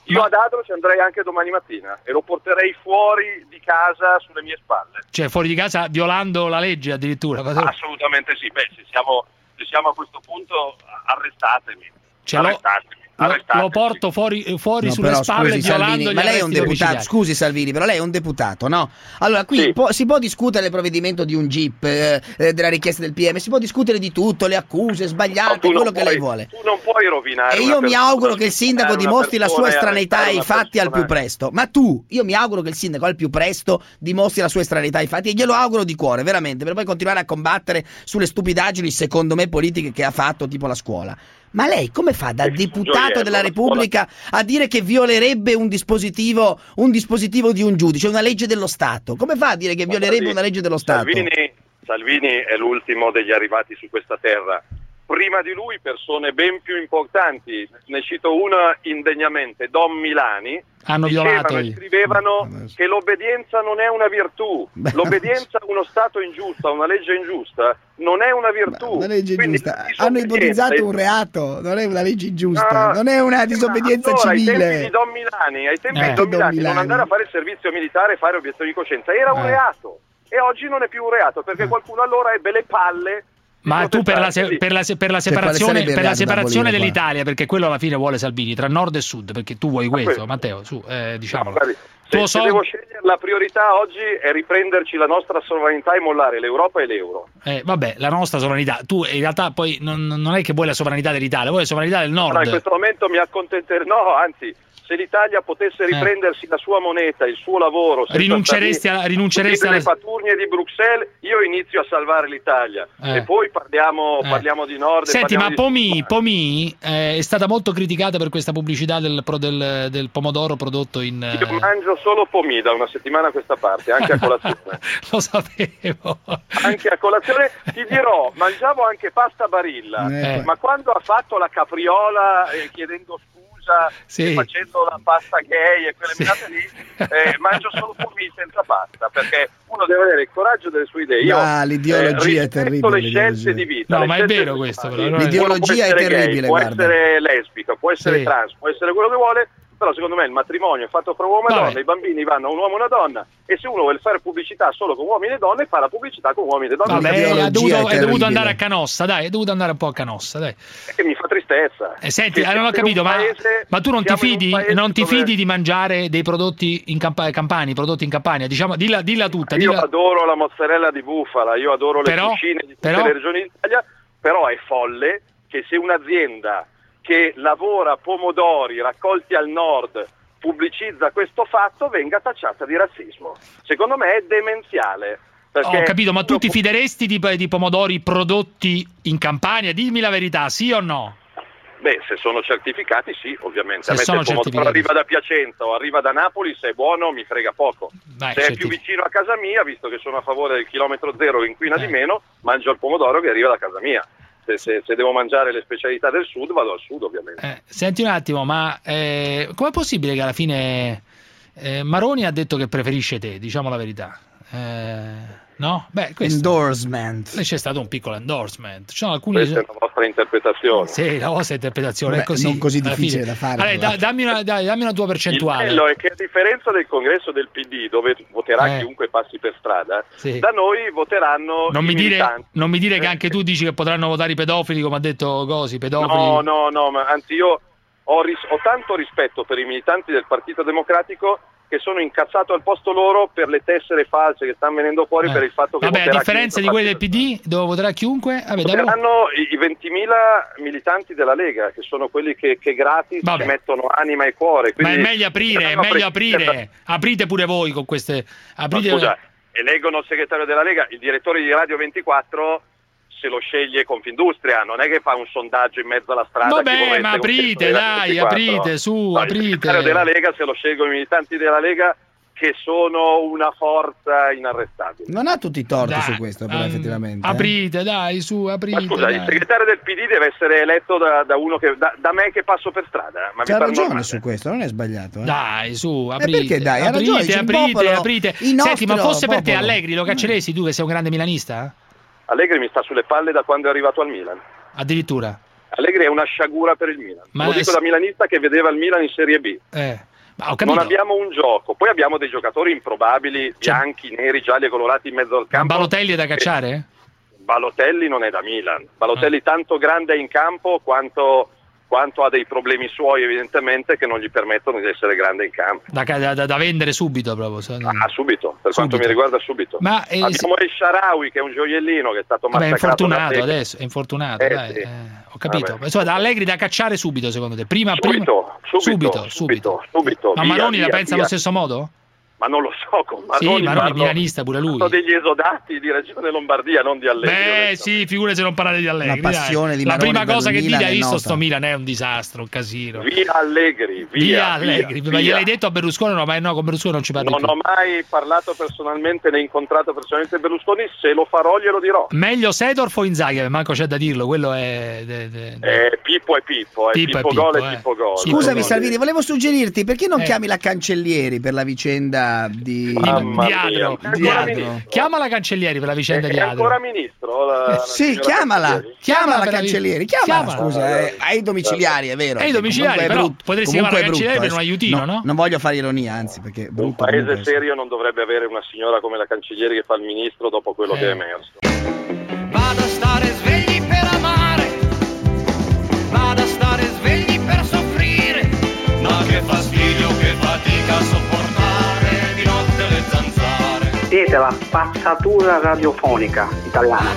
Io ad Adro ci andrei anche domani mattina e lo porterei fuori di casa sulle mie spalle. cioè fuori di casa violando la legge addirittura? Assolutamente sì, beh, se siamo, se siamo a questo punto arrestatemi. Cioè, arrestatemi. Lo, lo porto fuori, fuori No, sulle però, spalle scusi, violando Salvini, gli ma lei è un deputato, scusi Salvini, però lei è un deputato, no? Allora, qui Sì. può- si può discutere del provvedimento di un GIP, eh, eh, della richiesta del PM, si può discutere di tutto, le accuse sbagliate, non quello che puoi- lei vuole. Tu non puoi rovinare E io mi auguro che il sindaco dimostri la sua estraneità ai fatti al più presto. Ma tu, io mi auguro che il sindaco al più presto dimostri la sua estraneità ai fatti e glielo auguro di cuore, veramente, per poi continuare a combattere sulle stupidaggini, secondo me, politiche che ha fatto, tipo la scuola. Ma lei come fa da deputato della la Repubblica a dire che violerebbe un dispositivo, un dispositivo di un giudice, una legge dello Stato? Come fa a dire che violerebbe una legge dello Stato? Salvini, Salvini è l'ultimo degli arrivati su questa terra. Prima di lui persone ben più importanti, ne cito una indegnamente, Don Milani, Hanno dicevano violato e scrivevano che l'obbedienza non è una virtù, l'obbedienza a uno Stato ingiusto, a una legge ingiusta, non è una virtù. Una legge Quindi giusta. la Hanno ipotizzato un reato, non è una legge ingiusta, Ah, non è una disobbedienza allora, Ai tempi civile. di Don Milani, ai tempi Eh. di Don Don Milani, Milani. non andare a fare il servizio militare e fare obiezione di coscienza era un Eh. reato e oggi non è più un reato perché qualcuno allora ebbe le palle Ma tu per la, se- Sì. per la se- per la Cioè, separazione, per la separazione dell'Italia, perché quello alla fine vuole Salvini, tra nord e sud, perché tu vuoi questo, questo. Matteo, su, eh, diciamolo. Tuo se, se so- devo scegliere, la priorità oggi è riprenderci la nostra sovranità e mollare l'Europa e l'euro. eh, vabbè, la nostra sovranità. Tu in realtà poi non, non è che vuoi la sovranità dell'Italia, vuoi la sovranità del nord. No, in questo momento mi accontenterei. No, anzi, se l'Italia Eh. potesse riprendersi la sua moneta, il suo lavoro, Rinunceresti alla- rinunceresti tutte le alla- paturnie di Bruxelles, io inizio a salvare l'Italia. Eh. E poi parliamo, Eh. parliamo di nord. Senti, ma Pomi, Pomi eh, è stata molto criticata per questa pubblicità del, del- del pomodoro prodotto in... eh, Io mangio solo pomì da una settimana a questa parte, anche a colazione. Lo sapevo. anche a colazione ti dirò, mangiavo anche pasta barilla, Eh. ma quando ha fatto la capriola eh, chiedendo scusa Sì. e facendo la pasta gay e quelle menate lì, eh, mangio solo pomì senza pasta, perché uno deve avere il coraggio delle sue idee. Io Ah, l'ideologia è rispetto terribile, le scelte di vita. No, ma è vero questo, però, L'ideologia è essere gay, terribile, può guarda. essere lesbica, può essere Sì. trans, può essere quello che vuole, però secondo me il matrimonio è fatto fra uomo e Vabbè. donna, i bambini vanno un uomo e una donna e se uno vuole fare pubblicità solo con uomini e donne fa la pubblicità con uomini e donne Vabbè, è dovuto, è è dovuto andare a Canossa, dai, è dovuto andare un po' a Canossa, dai. che mi fa tristezza. Eh, senti, non ho capito, ma, paese- ma tu non ti fidi, non ti dove- fidi di mangiare dei prodotti in campa- campani, prodotti in campagna? Diciamo, dilla, dilla tutta, Io dilla- adoro la mozzarella di bufala, io adoro le Però- cucine di tutte però- le regioni d'Italia, però è folle che se un'azienda che lavora pomodori raccolti al nord pubblicizza questo fatto venga tacciata di razzismo. Secondo me è demenziale. Ho capito, ma tu ti fideresti di, di pomodori prodotti in Campania? Dimmi la verità, sì o no? Beh, se sono certificati sì, ovviamente. Se sono il pomodoro arriva da Piacenza o arriva da Napoli, se è buono mi frega poco. Dai, se è certi- più vicino a casa mia, visto che sono a favore del chilometro zero che inquina Eh. di meno, mangio il pomodoro che arriva da casa mia. Se, se- se devo mangiare le specialità del sud, vado al sud ovviamente. Eh, senti un attimo, ma eh, com'è possibile che alla fine eh, Maroni ha detto che preferisce te, diciamo la verità? Eh, no? Beh, questo... Endorsement. Lì c'è stato un piccolo endorsement. Ci sono alcuni... Questa è la vostra interpretazione. Sì, la vostra interpretazione Vabbè, è così. non così difficile fine. da fare, Allora, da- dammi, una, dai, dammi una tua Il percentuale. bello è che a differenza del congresso del PD, dove voterà Eh. chiunque passi per strada, Sì. da noi voteranno Non i mi, dire, militanti. non mi dire che Eh. anche tu dici che potranno votare i pedofili, come ha detto Cosi, pedofili. No, no, no, ma anzi io ho, ris- ho tanto rispetto per i militanti del Partito Democratico che sono incazzato al posto loro per le tessere false che stanno venendo fuori Eh. per il fatto che Vabbè, a differenza di quelli del PD, dove voterà chiunque? Vabbè, Voteranno i i 20.000 militanti della Lega, che sono quelli che, che gratis Vabbè. ci mettono anima e cuore. Ma è quindi meglio aprire, è meglio aprire. Aprite pure voi con queste. Aprite... eleggono il segretario della Lega, il direttore di Radio 24 se lo sceglie Confindustria, non è che fa un sondaggio in mezzo alla strada. Vabbè, ma aprite, dai, 24. aprite, su, No, Il aprite. segretario della Lega se lo scelgono i militanti della Lega che sono una forza inarrestabile. Non ha tutti i torti Dai, su questo, però, ehm, effettivamente. eh. Aprite, dai, su, aprite. Ma scusa, il dai. segretario del PD deve essere eletto da, da uno che da, da me che passo per strada. Ma vi C'ha ragione normale? su questo, non è sbagliato. eh. Dai, su, Eh, aprite. perché dai, aprite, ragione, il aprite, popolo, aprite. il Senti, ma fosse per te. Allegri, lo cacceresti tu che sei un grande milanista? Allegri mi sta sulle palle da quando è arrivato al Milan. Addirittura. Allegri è una sciagura per il Milan. Ma Lo è- dico da milanista che vedeva il Milan in Serie B. Eh. Non abbiamo un gioco, poi abbiamo dei giocatori improbabili, bianchi, neri, gialli e colorati in mezzo al campo. Balotelli è da cacciare? Balotelli non è da Milan. Balotelli Ah. tanto grande è in campo quanto, quanto ha dei problemi suoi evidentemente che non gli permettono di essere grande in campo. Da, da- da- vendere subito proprio. Ah, subito, per quanto Subito. mi riguarda subito. Ma, eh, Abbiamo il Sharawi che è un gioiellino che è stato Vabbè, è massacrato da infortunato adesso, è infortunato, Eh, dai, sì. eh, ho capito. Vabbè. Insomma, da Allegri da cacciare subito, secondo te? Prima, Subito, prima... subito, subito, subito, Ma via, Maroni la via, pensa via. allo stesso modo? Ma non lo so, con Sì, Maroni, Maroni è parlo- milanista pure lui. Sono degli esodati di Regione Lombardia, non di Allegri. Beh, sì, figurati se non parlare di Allegri. La passione dai. di La Maroni prima per cosa che Milan dite, hai è visto sto Milan, è un disastro, un casino. Via Allegri, via, Via Allegri, via, ma via. gliel'hai detto a Berlusconi? No, ma no, con Berlusconi non ci parli Non più. ho mai parlato personalmente né incontrato personalmente Berlusconi, se lo farò glielo dirò. Meglio Sedorf o Inzaghi? Eh, Manco c'è da dirlo, quello è... de- de- de- Eh, Pippo e Pippo, eh, Pippo Pippo, e gol Pippo, e eh. Pippo gol. Scusami Eh, Salvini, volevo suggerirti perché non Eh. chiami la Cancellieri per la vicenda di, Mamma di, Adro, di Adro. Chiama la cancellieri per la vicenda è, di Adro. È ancora ministro? La, sì, chiamala, chiamala la cancellieri. Chiamala, chiamala. scusa, eh, ai domiciliari, è vero. Ai domiciliari, però brutto, potresti chiamare la cancellieri per eh. un aiutino, no, no? Non voglio fare ironia, anzi, perché Un paese serio non dovrebbe avere una signora come la cancellieri che fa il ministro dopo quello eh. che è eh. emerso. Vado a stare svegli per amare. Vado a stare svegli per soffrire. Ma che fastidio, che fatica sopportare veramente la spazzatura radiofonica italiana.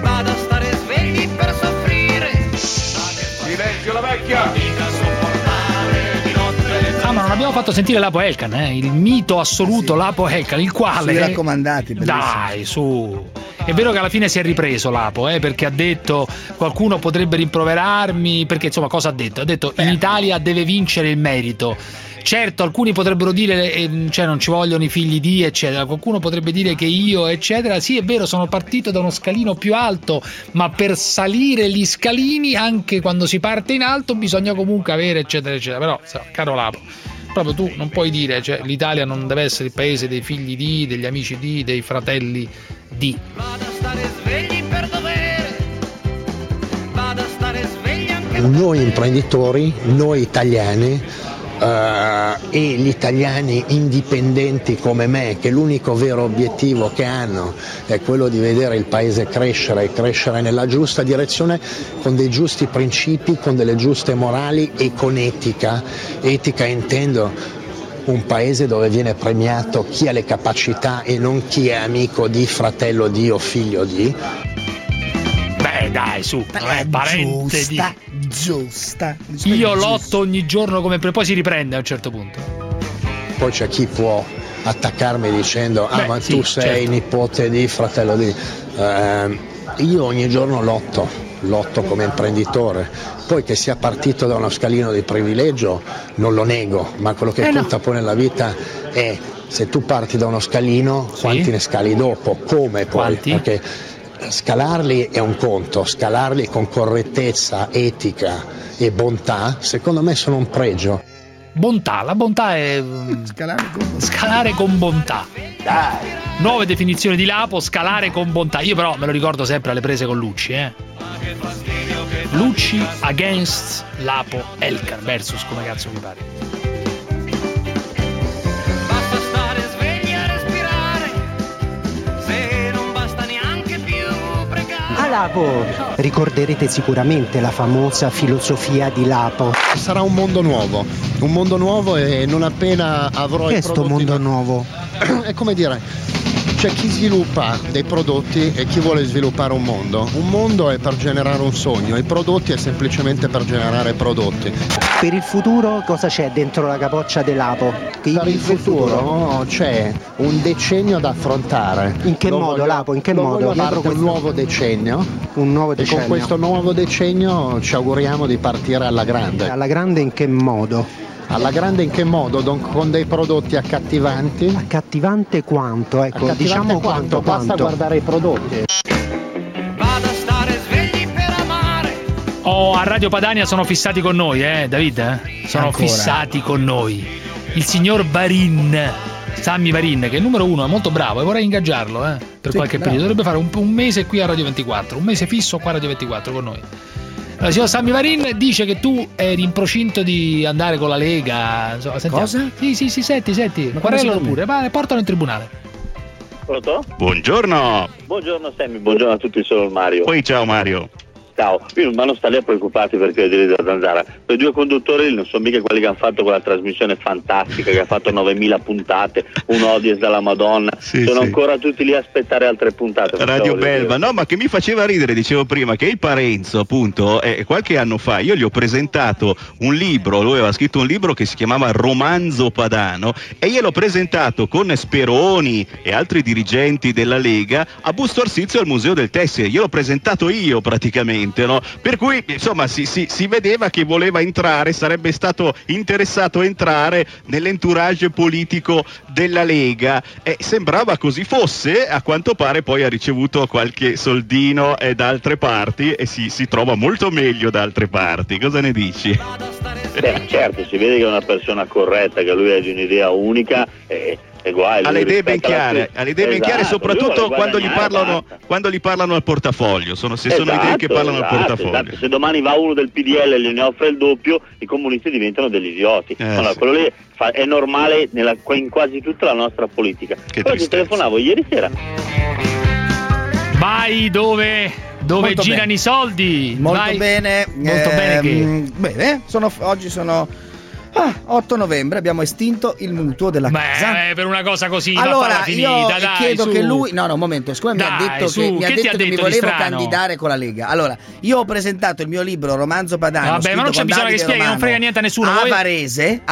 Vado a stare svegli per soffrire. Silenzio la vecchia! Ah, ma non abbiamo fatto sentire Lapo Elkan, eh? il mito assoluto Lapo Elkan, il quale. Sui raccomandati, bellissimo. Dai, su. È vero che alla fine si è ripreso Lapo, eh, perché ha detto qualcuno potrebbe rimproverarmi, perché insomma cosa ha detto? Ha detto in Italia deve vincere il merito. Certo, alcuni potrebbero dire eh, cioè non ci vogliono i figli di, eccetera. Qualcuno potrebbe dire che io, eccetera. Sì, è vero, sono partito da uno scalino più alto, ma per salire gli scalini, anche quando si parte in alto, bisogna comunque avere, eccetera, eccetera. Però, so, caro Lapo, proprio tu non puoi dire, cioè, l'Italia non deve essere il paese dei figli di, degli amici di, dei fratelli di. Svegli per dovere. Vado a stare svegli anche Noi imprenditori, noi italiani eh, e gli italiani indipendenti come me, che l'unico vero obiettivo che hanno è quello di vedere il paese crescere e crescere nella giusta direzione con dei giusti principi, con delle giuste morali e con etica. Etica intendo un paese dove viene premiato chi ha le capacità e non chi è amico di, fratello di o figlio di. Dai, su, non è parente di. Giusta, giusta. Io lotto ogni giorno come poi si riprende a un certo punto. Poi c'è chi può attaccarmi dicendo ah Beh, ma sì, tu sei certo. nipote di fratello di... Ehm, io ogni giorno lotto, lotto come imprenditore. Poi che sia partito da uno scalino di privilegio non lo nego, ma quello che Eh, no. conta poi nella vita è se tu parti da uno scalino, quanti ne scali dopo, come poi. Quanti? Perché scalarli è un conto, scalarli con correttezza, etica e bontà, secondo me sono un pregio. Bontà, la bontà è mm, scalare con bontà. Nuove definizioni di Lapo, scalare con bontà. Io però me lo ricordo sempre alle prese con Lucci, eh. Lucci against Lapo Elkar versus come cazzo mi pare. A Lapo ricorderete sicuramente la famosa filosofia di Lapo. Sarà un mondo nuovo, un mondo nuovo e non appena avrò Che i è sto prodotti mondo nuovo? è come dire, c'è chi sviluppa dei prodotti e chi vuole sviluppare un mondo. Un mondo è per generare un sogno, i prodotti è semplicemente per generare prodotti. Per il futuro cosa c'è dentro la capoccia di Lapo? Per il futuro c'è un decennio da affrontare. In che Lo modo, voglio- Lapo? In che modo? Dietro parte un questo- nuovo decennio. Un nuovo E decennio. con questo nuovo decennio ci auguriamo di partire alla grande. Alla grande in che modo? Alla grande in che modo? Don- Con dei prodotti accattivanti. Accattivante quanto? Ecco, Accattivante diciamo quanto? quanto, Basta quanto. guardare i prodotti. Vado a stare svegli per amare. Oh, a Radio Padania sono fissati con noi, eh, David? eh? Sono Ancora. fissati con noi. Il signor Varin, Sammy Varin, che è il numero uno, è molto bravo e vorrei ingaggiarlo eh, per Sì, qualche bravo. periodo. Dovrebbe fare un, un mese qui a Radio 24, un mese fisso qua a Radio 24 con noi. Allora, signor Sammy Varin dice che tu eri in procinto di andare con la Lega. Insomma, sentiamo. Cosa? Sì, sì, sì, senti, senti. Ma secondo pure, vai, portalo in tribunale. Pronto? Buongiorno. Buongiorno Sammy, buongiorno a tutti, sono il Mario. Poi ciao Mario. Ciao, io ma non sta lì a preoccuparti perché direi da zanzara. Quei due conduttori non sono mica quelli che hanno fatto quella trasmissione fantastica che ha fatto 9000 puntate, un audience dalla Madonna. Sì, sono sì. ancora tutti lì a aspettare altre puntate. Radio Belva, dire. no, ma che mi faceva ridere, dicevo prima, che il Parenzo, appunto, eh, qualche anno fa io gli ho presentato un libro, lui aveva scritto un libro che si chiamava Romanzo Padano e gliel'ho presentato con Speroni e altri dirigenti della Lega a Busto Arsizio al Museo del Tessile, gliel'ho presentato io praticamente, no? Per cui, insomma, si, si- si vedeva che voleva entrare, sarebbe stato interessato a entrare nell'entourage politico della Lega e sembrava così fosse, a quanto pare poi ha ricevuto qualche soldino eh, da altre parti e si, si trova molto meglio da altre parti. Cosa ne dici? Beh, certo, si vede che è una persona corretta, che lui ha un'idea unica e guai. Ha le idee ben la chiare, sua- ha le idee ben chiare Esatto, lui soprattutto quando gli, parlano, quando gli parlano al portafoglio, sono, se sono idee che Esatto, parlano al esatto, portafoglio. esatto. Se domani va uno del PDL e gliene offre il doppio, i comunisti diventano degli idioti. Eh, Allora, sì. quello lì fa- è normale nella- in quasi tutta la nostra politica. Che Poi ti telefonavo ieri sera. Vai dove, dove Molto girano bene. i soldi. Molto Vai. bene. Molto bene che. ehm, Bene, sono- oggi sono Ah, 8 novembre abbiamo estinto il mutuo della Beh, casa. Eh, per una cosa così allora, finita, io chiedo su. che lui No, no, un momento, scusa, mi ha detto su. che mi, ha detto che detto mi volevo candidare con la Lega. Allora, io ho presentato il mio libro Romanzo Padano Vabbè, ma non c'è bisogno Davide che spieghi, non frega niente a nessuno. A Varese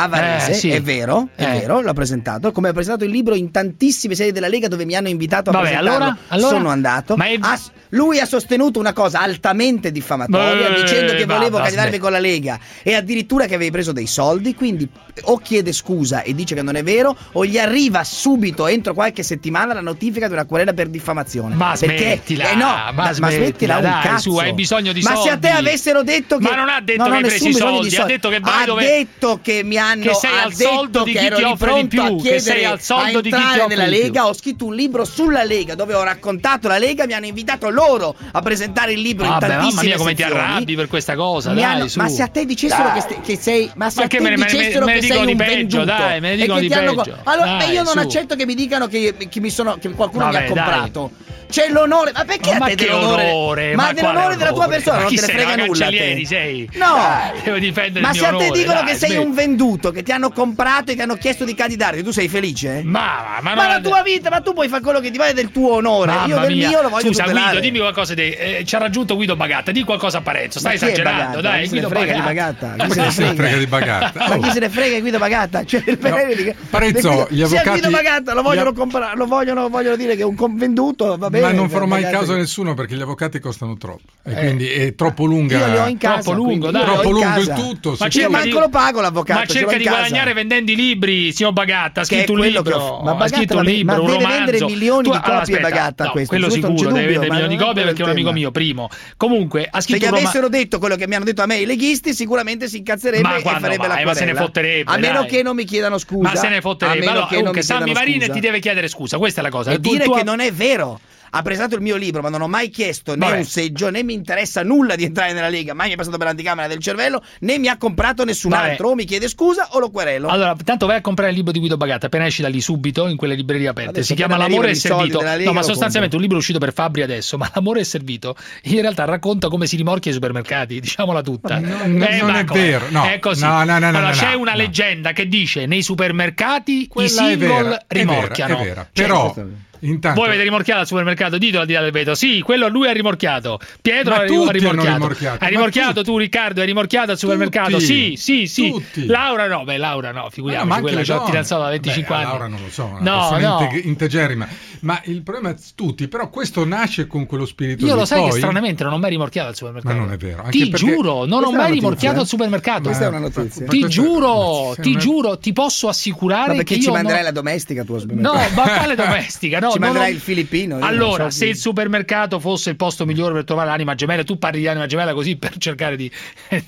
eh, sì. è vero, è eh. vero, l'ho presentato, come ho presentato il libro in tantissime serie della Lega dove mi hanno invitato a Vabbè, presentarlo. Allora, allora? sono andato. Ma è... ha lui ha sostenuto una cosa altamente diffamatoria Beh, dicendo che volevo candidarmi con la Lega e addirittura che avevi preso dei soldi, quindi o chiede scusa e dice che non è vero, o gli arriva subito entro qualche settimana la notifica di una querela per diffamazione. Ma perché, smettila, eh no, ma, smettila, ma smettila dai, un cazzo. Su, hai bisogno di ma soldi. Ma se a te avessero detto che Ma non ha detto no, che hai preso i soldi, soldi, ha detto che vai ha dove... detto che mi hanno che sei al soldo di chi ti offre di più, che sei al soldo di chi ti offre della Lega, ho scritto un libro sulla Lega dove ho raccontato la Lega, mi hanno invitato loro a presentare il libro Vabbè, in tantissime mamma mia, come sezioni. ti arrabbi per questa cosa, dai, hanno, Ma se a te dicessero che, che, sei ma se ma a te me, dicessero me, che dicono di peggio, dai, me ne dicono di peggio. Co- allora, dai, io non su. accetto che mi dicano che, che, mi sono, che qualcuno Vabbè, mi ha comprato. Dai. C'è l'onore, ma perché ma a te dell'onore? Ma, ma dell'onore della tua persona non te ne frega nulla. Sei? No, dai, devo difendere Ma se a te dicono che sei un venduto, che ti hanno comprato e che hanno chiesto di candidarti, tu sei felice? Ma, ma, ma la tua vita, ma tu puoi fare quello che ti pare del tuo onore. Io del mio lo voglio Scusa, Guido, dimmi qualcosa. Eh, ci ha raggiunto Guido Bagatta, di qualcosa a Parezzo. Stai esagerando, dai, Guido Bagatta. Chi se ne frega di Bagatta? Ma chi se ne frega che Guido Pagatta, cioè il no, di, Prezzo, Guido, gli avvocati Guido Pagatta lo vogliono av- comprare, lo vogliono, vogliono, dire che è un convenduto, va bene. Ma non farò cioè, mai magari... caso a nessuno perché gli avvocati costano troppo e eh. quindi è troppo lunga. Io li ho in casa, troppo lungo, dai, troppo lungo il tutto, ma io manco di... lo pago l'avvocato. Ma cerca di guadagnare vendendo i libri, signor Pagatta, ha scritto un libro, ma ha scritto un libro, un romanzo. vendere milioni di copie Pagatta questo. Quello sicuro, deve vendere milioni di copie perché è un amico mio, primo. Comunque, ha scritto Se gli avessero detto quello che mi hanno detto a me i leghisti, sicuramente si incazzerebbe e farebbe la querela. ma se ne fotterebbe a meno che non mi chiedano scusa. Ma se ne fotterebbe. Allora, comunque, Sammy Varin ti deve chiedere scusa, questa è la cosa. E tu, dire tu... che non è vero ha prestato il mio libro, ma non ho mai chiesto né Vabbè. un seggio, né mi interessa nulla di entrare nella Lega, mai mi è passato per l'anticamera del cervello, né mi ha comprato nessun Vabbè. altro, o mi chiede scusa o lo querelo. Allora, tanto vai a comprare il libro di Guido Bagatta, appena esci da lì subito in quelle librerie aperte. Adesso si chiama L'amore è servito. No, ma sostanzialmente un libro uscito per Fabri adesso, ma L'amore è servito in realtà racconta come si rimorchia i supermercati, diciamola tutta. No, eh, non, è vero, no. È così. No, no, no, allora, c'è una leggenda che dice nei supermercati Quella i single è vera, rimorchiano. È vera, è vera. Però certo. Intanto... Voi avete rimorchiato al supermercato, dito al di là del vetro. Sì, quello lui ha rimorchiato. Pietro ha rimorchiato. rimorchiato. Hai rimorchiato tu, Riccardo, hai rimorchiato al supermercato. Tutti. Sì, sì, sì. Tutti. Laura no, beh, Laura no, figuriamoci, no, ma quella già tiranzata da 25 beh, anni. Laura non lo so, no, no. integerrima. Ma il problema è tutti, però questo nasce con quello spirito Io lo sai poi... che stranamente non ho mai rimorchiato al supermercato. Ma non è vero. ti giuro, non ho mai rimorchiato eh? al supermercato. Questa è una notizia. Ti giuro, ti eh? giuro, ti posso assicurare ma perché che ci manderai non... la domestica tua al. No, ma quale domestica? No, ci manderai non... il filippino. Allora, so se chi... il supermercato fosse il posto migliore per trovare l'anima gemella, tu parli di anima gemella così per cercare di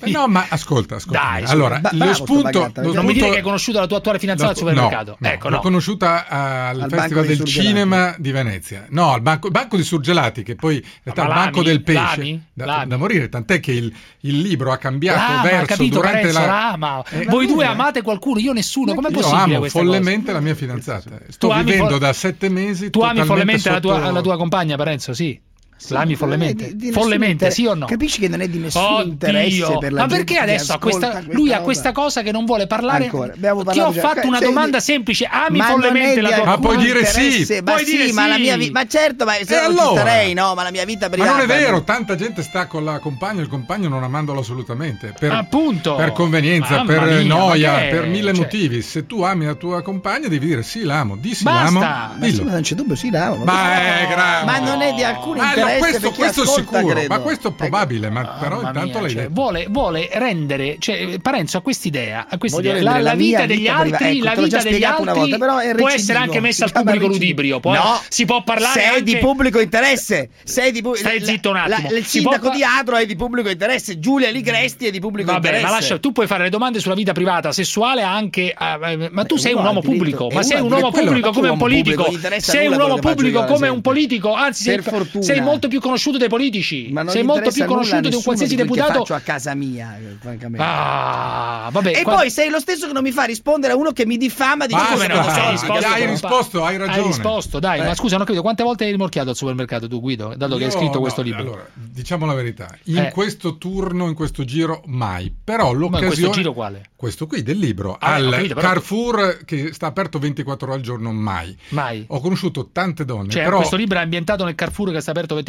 No, ma ascolta, ascolta. Dai, allora, lo spunto non mi dire che hai conosciuto la tua attuale fidanzata al supermercato. No. Ecco, l'ho conosciuta eh, al Festival del Cinema di Venezia. No, al banco, banco di surgelati, che poi in realtà è il banco del pesce. Da, da, morire, tant'è che il, il libro ha cambiato lama, verso capito, durante Renzo, la... Lama. Eh, Voi due amate qualcuno, io nessuno, com'è possibile Io amo follemente cosa? la mia fidanzata. Sto tu vivendo fo... da sette mesi Tu ami follemente sotto... la, tua, la tua compagna, Parenzo, sì? Slami follemente. Di, di follemente, sì o no? Capisci che non è di nessun Oddio. interesse per la Ma perché adesso questa, questa lui ha questa cosa che non vuole parlare? Ancora, Ti ho già. fatto una cioè, domanda semplice, ami follemente la tua Ma puoi dire sì. Ma, puoi sì, dire ma sì. la mia vita, ma certo, ma eh, se allora? non starei, no, ma la mia vita brillante. Ma non è vero, tanta gente sta con la compagna, il compagno non amandolo assolutamente, per Appunto. per convenienza, Mamma per mia, noia, per mille cioè- motivi. Se tu ami la tua compagna devi dire sì, l'amo, di sì, l'amo. Basta. Ma non c'è dubbio, sì, l'amo. Ma non è di alcun interesse ma questo, questo ascolta, sicuro, credo. ma questo è probabile, ecco. ma ah, però intanto lei cioè, vuole, vuole, rendere, cioè, Parenzo ha quest'idea, a quest'idea. La, la, la, vita degli vita altri, ecco, la vita degli altri volta, può recidivo, essere anche messa al pubblico ludibrio, poi no, si può parlare anche... di pubblico interesse, sei di pubblico Stai zitto un attimo. La, il sindaco di Adro è di pubblico interesse, Giulia Ligresti è di pubblico Vabbè, interesse. ma lascia, tu puoi fare le domande sulla vita privata, sessuale anche eh, eh ma tu sei un uomo pubblico, ma sei un uomo pubblico come un politico, sei un uomo pubblico come un politico, anzi sei molto molto più conosciuto dei politici. Ma non sei molto più conosciuto di un qualsiasi di deputato. faccio a casa mia, eh, francamente. Ah, vabbè. e qua- poi sei lo stesso che non mi fa rispondere a uno che mi diffama di cose che non so. hai risposto, hai risposto, hai ragione. Hai risposto, dai, Eh. ma scusa, non ho capito quante volte hai rimorchiato al supermercato tu, Guido, dato che hai scritto no, questo libro. Allora, diciamo la verità, in Eh. questo turno, in questo giro, mai. Però Ma in l'occasione... questo giro quale? Questo qui del libro, Ah, al capito, però- Carrefour che sta aperto 24 ore al giorno, mai. Mai. Ho conosciuto tante donne, Cioè, però questo libro è ambientato nel Carrefour che sta aperto 24 ore al giorno?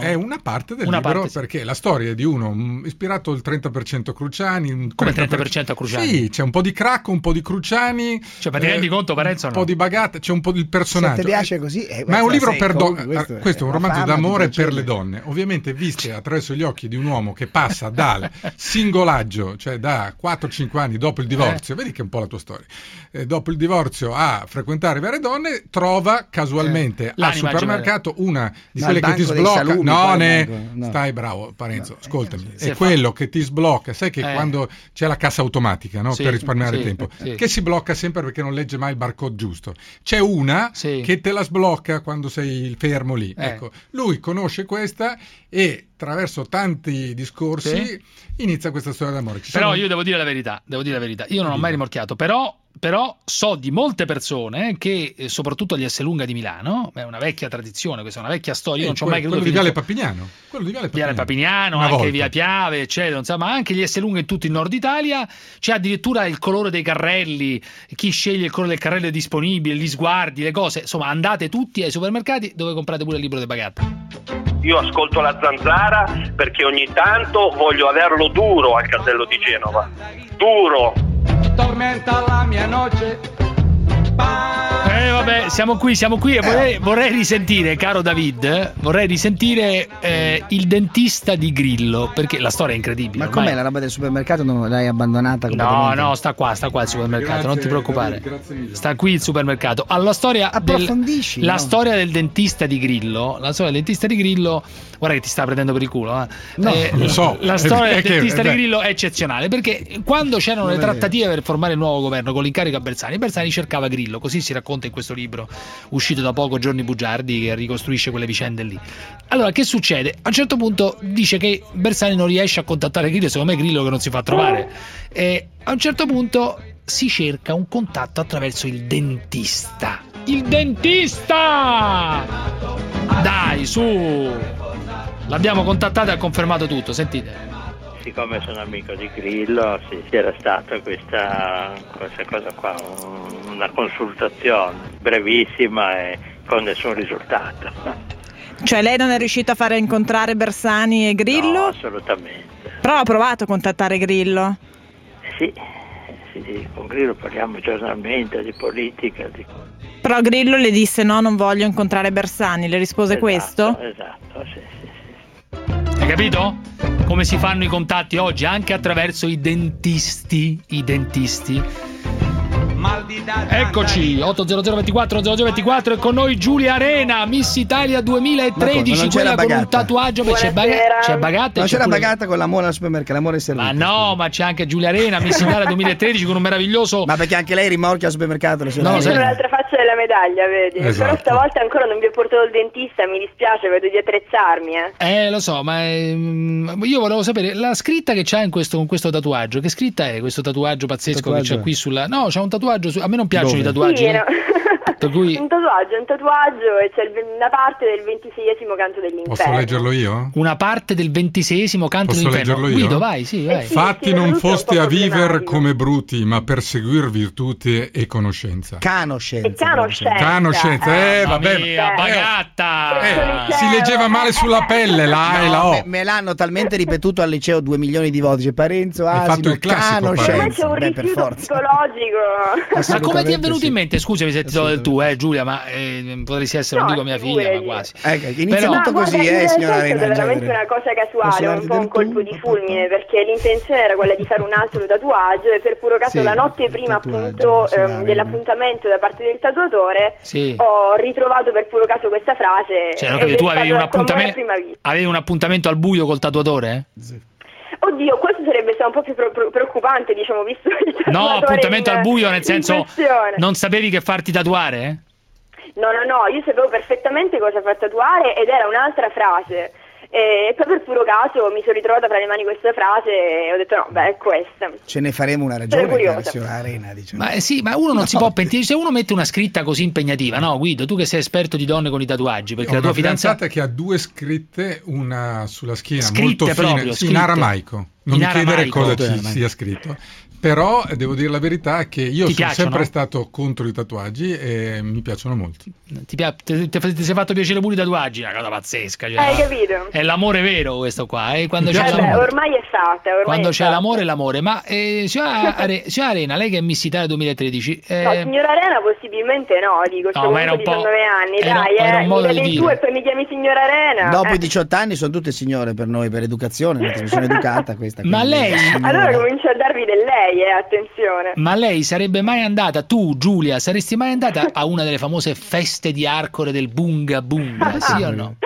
È una parte del Una libro parte, sì. perché la storia è di uno mm, ispirato il 30% a Cruciani. Come 30% 30% a Cruciani? Sì, c'è un po' di crack, un po' di Cruciani. Cioè, ma ti rendi conto, Parenzo, Un no? po' di bagata, c'è un po' del Se personaggio. ti piace così, eh, Ma è un libro per donne. questo Questo, è un romanzo di d'amore per le donne, ovviamente viste attraverso gli occhi di un uomo che passa dal singolaggio, cioè da 4-5 anni dopo il divorzio, vedi che è un po' la tua storia. eh, dopo il divorzio a frequentare varie donne, trova casualmente al L'anima supermercato una di quelle che ti sblocca. salumi, no, ne? No. stai bravo, Parenzo, ascoltami. si È quello che ti sblocca. Sai che Eh. quando c'è la cassa automatica no? Sì, per risparmiare sì, tempo, sì. che si blocca sempre perché non legge mai il barcode giusto. C'è una che te la sblocca quando sei fermo lì. Eh. Ecco, lui conosce questa e attraverso tanti discorsi inizia questa storia d'amore. Ci Però sono- io devo dire la verità, devo dire la verità. Io non ho mai rimorchiato, però, però so di molte persone che, eh, soprattutto agli Esselunga di Milano, è una vecchia tradizione, questa è una vecchia storia, io non ci ho mai quello, creduto quello di Viale. Papignano. Quello di Viale Viale Papignano. Papignano, Una anche volta. via Piave, eccetera, insomma, ma anche gli Esselunga in tutto il nord Italia. C'è addirittura il colore dei carrelli, chi sceglie il colore del carrello è disponibile, gli sguardi, le cose. Insomma, andate tutti ai supermercati dove comprate pure il libro di Bagatta. Io ascolto la zanzara perché ogni tanto voglio averlo duro al casello di Genova. Duro. Tormenta la mia noche. Eh vabbè, siamo qui, siamo qui e vorrei, vorrei risentire, caro David, vorrei risentire eh, il dentista di Grillo, perché la storia è incredibile. Ma ormai. com'è la roba del supermercato? Non l'hai abbandonata No, completamente? no, sta qua, sta qua il supermercato, Grazie, non ti preoccupare. David, grazie mille. Sta qui il supermercato. Alla storia del, Approfondisci, la no? storia del dentista di Grillo, la storia del dentista di Grillo, guarda che ti sta prendendo per il culo, eh. No, Eh, lo so. La storia del dentista di. Grillo è eccezionale, perché quando c'erano le trattative per formare il nuovo governo con l'incarico a Bersani, Bersani cercava Grillo, così si racconta in questo libro uscito da poco Giorni Bugiardi che ricostruisce quelle vicende lì. Allora, che succede? A un certo punto dice che Bersani non riesce a contattare Grillo, secondo me è Grillo che non si fa trovare. E a un certo punto si cerca un contatto attraverso il dentista. Il dentista! Dai, su! L'abbiamo contattato e ha confermato tutto, sentite. Siccome sono amico di Grillo, sì, c'era stata questa, questa cosa qua, un- una consultazione brevissima e con nessun risultato. Cioè lei non è riuscita a fare incontrare Bersani e Grillo? No, assolutamente. Però ha provato a contattare Grillo. Sì, sì, con Grillo parliamo giornalmente di politica. Di... Però Grillo le disse no, non voglio incontrare Bersani. Le rispose Esatto, questo? Esatto, sì, capito? Come si fanno i contatti oggi anche attraverso i dentisti, i dentisti. Eccoci, 80024 0024 e con noi Giulia Arena, Miss Italia Ma 2013, come, non c'era quella con un tatuaggio, beh, c'è, Baga- c'è e Non c'è c'era pure- bagata con l'amore al supermercato, l'amore è servito. Ma no, ma c'è anche Giulia Arena, Miss Italia 2013 con un meraviglioso Ma perché anche lei rimorchia al supermercato le sue No, sai- l'altra faccia della medaglia, vedi? Esatto. Però stavolta ancora non vi ho portato il dentista, mi dispiace, vedo di attrezzarmi, eh. Eh, lo so, ma ehm, io volevo sapere la scritta che c'ha in questo, con questo tatuaggio. Che scritta è questo tatuaggio pazzesco Tatuaggio? che c'ha qui sulla. No, c'ha un tatuaggio. Su... A me non piacciono Dove? i tatuaggi. Sì, eh. no. Per cui un tatuaggio, un tatuaggio e c'è una parte del ventiseiesimo canto dell'inferno. Posso leggerlo io? una parte del ventisesimo canto Posso dell'inferno. leggerlo io? Guido, vai, sì, vai. Fatti non foste a viver come bruti, ma perseguir virtudi e conoscenza. Canoscenza. Canoscenza. Canoscenza, eh, Mamma vabbè. mia, Eh, Bagatta! eh, si leggeva male sulla pelle la A e la No, O. me, me l'hanno talmente ripetuto al liceo due milioni di volte. Cioè, Parenzo, Hai fatto Asino, il classico, Ormai c'è Canoscenza. un Beh, per forza. psicologico. Ma come ti è venuto sì. in mente? Scusami se ti do del tu, eh, Giulia, ma eh, potresti essere, No, non dico mia figlia, ma quasi. Ecco, inizia Però- tutto così, guarda, eh, signora è Arena. stata veramente una cosa casuale, un po' un colpo di fulmine, perché l'intenzione era quella di fare un altro tatuaggio e per puro caso Sì, la notte prima appunto sì, ehm, bene. dell'appuntamento da parte del tatuatore Sì. ho ritrovato per puro caso questa frase. Cioè, è tu avevi un, appuntamento, a prima vista. avevi un appuntamento al buio col tatuatore? eh? Oddio, questo sarebbe stato un po' più preoccupante, diciamo, visto il No, appuntamento in- al buio, nel senso non sapevi che farti tatuare? No, no, no, io sapevo perfettamente cosa far tatuare ed era un'altra frase. E poi per puro caso mi sono ritrovata fra le mani questa frase e ho detto no, beh, è questa. Ce ne faremo una ragione, cara signora Arena. Diciamo. Ma eh, sì, ma uno non si può pentire. Se uno mette una scritta così impegnativa, no, Guido, tu che sei esperto di donne con i tatuaggi, perché Ho la tua una fidanzata. fidanzata che ha due scritte, una sulla schiena Scritte molto fine, proprio, sì, in aramaico. Non In mi chiedere cosa ci sia scritto. Però eh, devo dire la verità che io Ti sono piacciono? sempre stato contro i tatuaggi e mi piacciono molto. Ti, pia- ti- ti- ti sei fatto piacere pure i tatuaggi? Una cosa pazzesca. cioè, Hai capito? È l'amore vero questo qua. eh, quando Eh c'è beh, l'amore. ormai è fatta, ormai Quando è c'è l'amore, l'amore. Ma eh, signora, Are- signora Arena, lei che è Miss Italia 2013, eh, No, signora Arena possibilmente no, dico, No, c'ho ma era un po'- 19 anni, era- dai, era eh, un mi di tu e poi mi chiami signora Arena. Dopo eh. i 18 anni sono tutte signore per noi, per educazione, una trasmissione educata questa. Ma lei-. Allora comincio a darvi del lei, eh, attenzione. ma lei sarebbe mai andata, tu Giulia, saresti mai andata a una delle famose feste di Arcore del Bunga Bunga? Sì o no?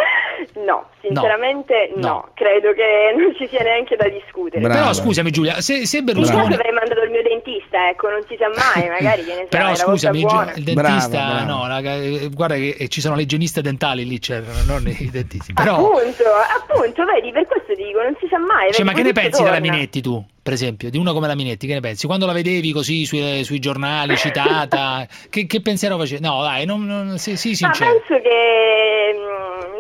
No, sinceramente no. No. credo che non ci sia neanche da discutere. Però scusami Giulia, se, se Berlusconi... avrei mandato il mio dentista, ecco, non si sa mai, magari che ne Però era scusami, il dentista, Brava, brava. no, raga, eh, guarda che eh, ci sono le igieniste dentali lì, cioè, non i dentisti. Però, Appunto, appunto, vedi, per questo ti dico, non si sa mai. cioè, ma che ne pensi della. Minetti tu, per esempio, di una come la Minetti, che ne pensi? Quando la vedevi così sui, sui giornali, citata, che, che pensiero facevi? No, dai, non, non, sì, sì, Ma sincero. penso che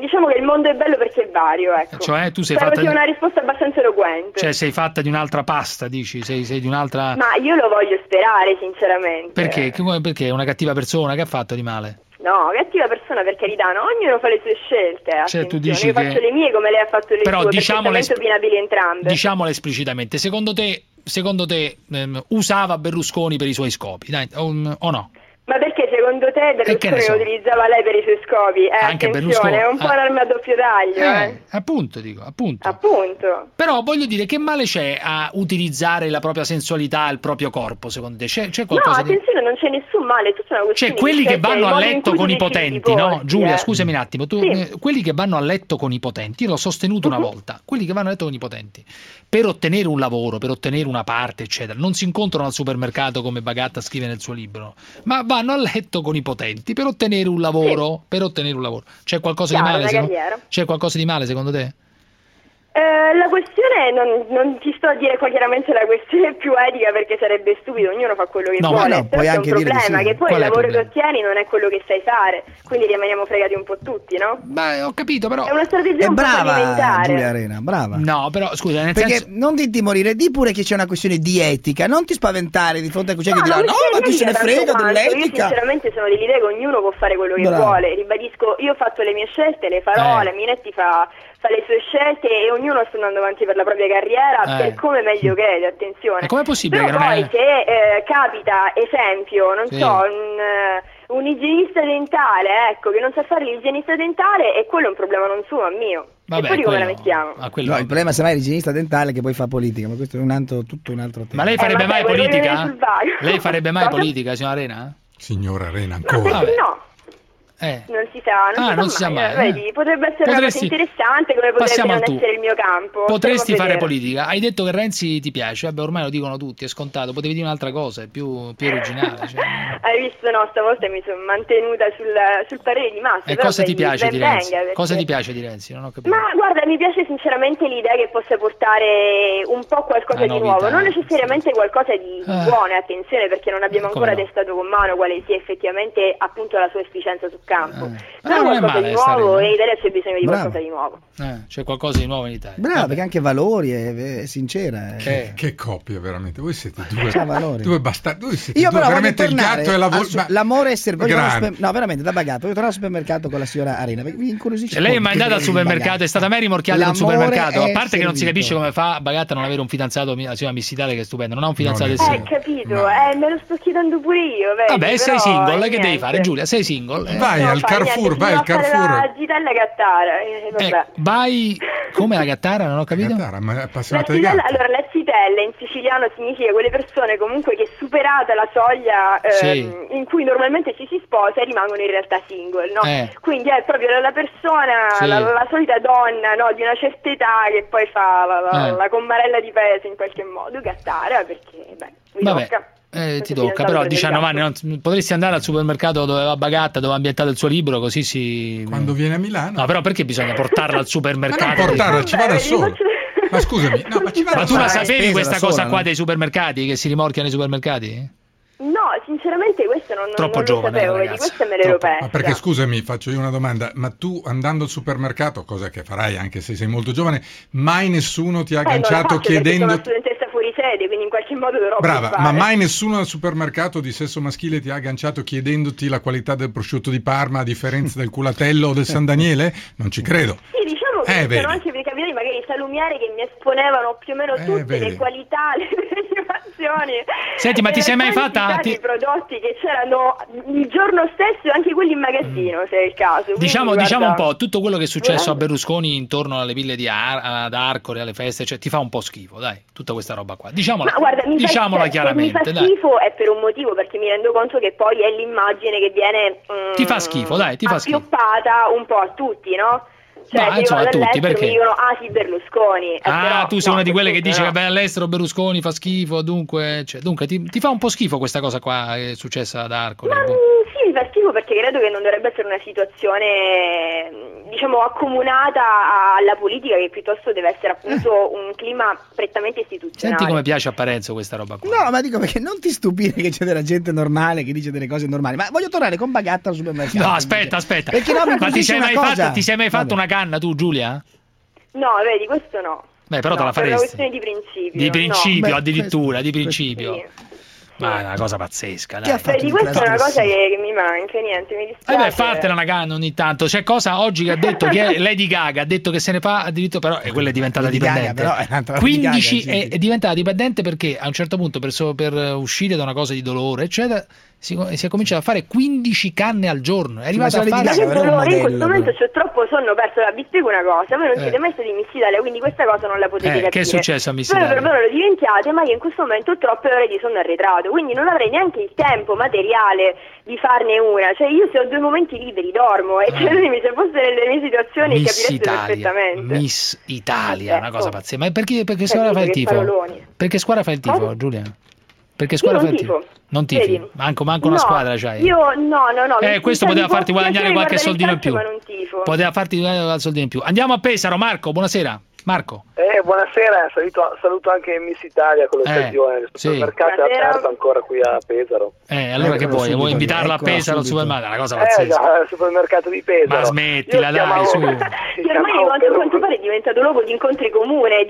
diciamo che il mondo è bello perché è vario, ecco. Cioè, tu sei Spero fatta di- una risposta abbastanza eloquente. Cioè, sei fatta di un'altra pasta, dici? Sei, sei di un'altra... Ma io lo voglio sperare, sinceramente. Perché? Perché è una cattiva persona che ha fatto di male? No, cattiva persona per carità, no? ognuno fa le sue scelte. Cioè, tu dici io che- faccio le mie come lei ha fatto le Però sue, diciamole opinabili entrambe. Diciamolo esplicitamente, secondo te, secondo te ehm, usava Berlusconi per i suoi scopi, dai, o, o no? Ma perché secondo te Berlusconi so? utilizzava lei per i suoi scopi? Eh, Anche Berlusconi, è un po' ah. un'arma a doppio taglio, eh. Eh, appunto, dico, appunto. Appunto. Però voglio dire, che male c'è a utilizzare la propria sensualità, il proprio corpo, secondo te? C'è, c'è No, qualcosa di... attenzione, non c'è nessun male, è tutta una Cioè, questione quelli di che scelta, vanno a letto con i di potenti, no? Giulia, eh. scusami un attimo, tu, Sì. eh, quelli che vanno a letto con i potenti, io l'ho sostenuto una volta, quelli che vanno a letto con i potenti, per ottenere un lavoro, per ottenere una parte, eccetera, non si incontrano al supermercato come Bagatta scrive nel suo libro, ma vanno a letto con i potenti per ottenere un lavoro, per ottenere un lavoro. C'è qualcosa Chiaro, di male? secondo-. C'è qualcosa di male secondo te? Eh, la questione non, non ti sto a dire qua chiaramente la questione è più etica perché sarebbe stupido, ognuno fa quello che No, vuole. no, Però puoi anche un dire di problema sì. che poi Qual il è lavoro che ottieni non è quello che sai fare, quindi rimaniamo fregati un po' tutti, no? Beh, ho capito, però. È una strategia È un po' brava. Giulia Arena, brava. No, però scusa, nel Perché senso... non ti morire, di pure che c'è una questione di etica, non ti spaventare di fronte a questi No, che diranno non no, ma chi se ne frega quanto. Io dell'etica. sinceramente sono dell'idea che ognuno può fare quello che Bravo. vuole. Ribadisco, io ho fatto le mie scelte, le farò, Eh. la Minetti fa, fa le sue scelte e ognuno sta andando avanti per la propria carriera Eh. per come meglio crede, attenzione. E com'è possibile Però che poi è- se eh, capita, esempio, non Sì. so, un, eh, un igienista dentale, ecco, che non sa fare l'igienista dentale e quello è un problema non suo, ma mio. Vabbè, e poi come la quello- mettiamo? Ah, quello- No, il problema semmai è l'igienista dentale che poi fa politica, ma questo è un altro, tutto un altro tema. Ma lei farebbe Eh, mai vabbè, voglio politica? Lei farebbe mai politica, signora Arena? Signora Arena, ancora. no? Eh. Non si sa, non, Ah, si, non sa si sa mai. mai, eh. Vedi, potrebbe essere Potresti- una cosa interessante come potrebbe non tu. essere il mio campo. Potresti fare politica. Hai detto che Renzi ti piace, vabbè, ormai lo dicono tutti, è scontato. Potevi dire un'altra cosa, è più, più originale. cioè. Hai visto, no, stavolta mi sono mantenuta sul, sul parere di massa. E però cosa ti vedi, piace ben di Renzi? venga, perché- Cosa ti piace di Renzi? Non ho capito. Ma guarda, mi piace sinceramente l'idea che possa portare un po' qualcosa Una di novità, nuovo, non necessariamente qualcosa di, Ah. buono, e attenzione perché non abbiamo Come ancora no? testato con mano quale sia effettivamente appunto la sua efficienza campo. Però Ah, non è qualcosa male di stare nuovo lì. e Italia c'è bisogno di Bravo. qualcosa di nuovo. Eh, c'è qualcosa di nuovo in Italia. Brava, perché anche valori è, è sincera. eh. Che, che coppia veramente, voi siete due, C'ha valori. due bastardi, voi siete Io due, però veramente il gatto e la al volpe. su- l'amore è servizio. Al No, veramente, da bagato. Voglio tornare al supermercato con la signora Arena. Mi incuriosisce. Cioè, lei è mai andata al supermercato, è stata mai rimorchiata L'amore supermercato. A è parte che non si capisce come fa Bagatta a non avere un fidanzato, la signora Miss Italia che è stupendo, non ha un fidanzato è- Eh, capito, eh, me lo sto chiedendo pure io, vedi, Vabbè, sei però, single, eh, che devi niente. fare, Giulia? Sei single? Eh, Vai Non al Carrefour, vai al Carrefour. La gitella gattara, eh, vabbè. eh, vai. Come la gattara? Non ho capito. Gattara, ma La appassionata di gatti. allora, la zitella in siciliano significa quelle persone comunque che superata la soglia ehm, Sì. in cui normalmente ci si sposa rimangono in realtà single, no? Eh. Quindi è proprio la persona, Sì. la, la solita donna no, di una certa età che poi fa la, la, Eh. la commarella di peso in qualche modo, gattara, perché beh, mi Vabbè. tocca. Eh, ti tocca, però a prende il 19 anni non- potresti andare al supermercato dove va Bagatta, dove ha ambientato il suo libro, così si... Quando viene a Milano. No, però perché bisogna portarla al supermercato? Ma non portarla, ci va da solo. Ma scusami, no, ma ci va Ma tu la sapevi questa cosa sola, qua no? dei supermercati, che si rimorchiano i supermercati? No, sinceramente questo non, non- Troppo non giovane, lo sapevo, eh, vedi, ragazzi. questa me l'ero persa. Ma perché scusami, faccio io una domanda, ma tu andando al supermercato, cosa che farai anche se sei molto giovane, mai nessuno ti ha Eh, agganciato faccio perché sono chiedendo... una studentessa fuori sede, quindi in qualche modo dovrò Brava, ma mai nessuno al supermercato di sesso maschile ti ha agganciato chiedendoti la qualità del prosciutto di Parma a differenza del culatello o del San Daniele? Non ci credo. Sì, diciamo che Eh, sono vedi. anche capitati magari salumiere che mi esponevano più o meno tutte Eh, vedi. le qualità, le derivazioni. Senti, ma ti sei mai fatta- ti- di prodotti che c'erano il giorno stesso e anche quelli in magazzino, se è il caso. Quindi, Diciamo, guarda, diciamo un po', tutto quello che è successo a. Berlusconi intorno alle ville di Ar- ad Arcore, alle feste, cioè, ti fa un po' schifo, dai, tutta questa roba qua. Diciamola, Ma guarda, mi fa- diciamola se chiaramente, mi fa dai. schifo è per un motivo, perché mi rendo conto che poi è l'immagine che viene mm, Ti fa schifo, dai, ti fa schifo. un po' a tutti, no? Cioè, Ma, insomma, a tutti, perché? mi dicono, ah sì, Berlusconi. Eh, Ah, però, tu sei no, una di quelle che dice no. che vai all'estero, Berlusconi fa schifo, dunque, cioè, dunque ti, ti fa un po' schifo questa cosa qua che è successa ad Arcore. Ma boh. Sì, schifo perché credo che non dovrebbe essere una situazione, mm, diciamo, accomunata alla politica, che piuttosto deve essere appunto un clima prettamente istituzionale. Senti come piace a Parenzo questa roba qua. No, ma dico perché non ti stupire che c'è della gente normale che dice delle cose normali. Ma voglio tornare con Bagatta al supermercato. No, aspetta, aspetta. Perché no, mi Ma ti sei, una mai cosa. fatto, ti sei mai fatto Vabbè. una canna tu, Giulia? No, vedi, questo no. Beh, però te No, la per una faresti. questione di principio. Di principio, no. addirittura, di principio. Ma è una cosa pazzesca, dai. Vedi, questa è una cosa che, che mi manca, niente, mi Eh dispiace. beh, fatela una canna ogni tanto. C'è cosa oggi che ha detto che è Lady Gaga ha detto che se ne fa addirittura, però e quella è diventata Lady Gaga, dipendente. però è un'altra Lady 15 Gaga, è, è diventata dipendente perché a un certo punto per, so- per uscire da una cosa di dolore, eccetera, si, si è cominciato a fare 15 canne al giorno. È arrivata a fare dolore, in questo momento c'ho troppo sonno perso. Vi spiego una cosa, voi non Eh. siete mai stati in Miss Italia, quindi questa cosa non la potete Eh, capire. che è successo a Miss Voi per voi lo diventiate, ma io in questo momento ho troppe ore di sonno arretrato, quindi non avrei neanche il tempo materiale di farne una. Cioè, io se ho due momenti liberi dormo e credetemi, se fosse nelle mie situazioni Eh. Miss capireste Italia, perfettamente. Miss Italia, una Ecco. cosa pazzesca. Ma perché, perché Capito, squadra fai il tifo? paroloni. Perché squadra fai il tifo? Giulia? Perché squadra Io fai non. Non tifi? Vedi? Manco, manco una No, squadra c'hai? Io no, no, no. Eh, questo poteva fa farti guadagnare qualche soldino in più. Non. Poteva farti guadagnare qualche soldino in più. Andiamo a Pesaro, Marco, buonasera. Marco. Eh, buonasera, saluto, saluto anche Miss Italia con l'occasione. il sì. supermercato è Buonasera. aperto ancora qui a Pesaro. Eh, allora Eccola che vuoi? Vuoi invitarla a eccola Pesaro al supermercato? Una cosa Eh, pazzesca. già, al supermercato di Pesaro. Ma smettila, Io dai, chiamavo- su. Che ormai quanto, quanto pare è diventato luogo di incontri comune,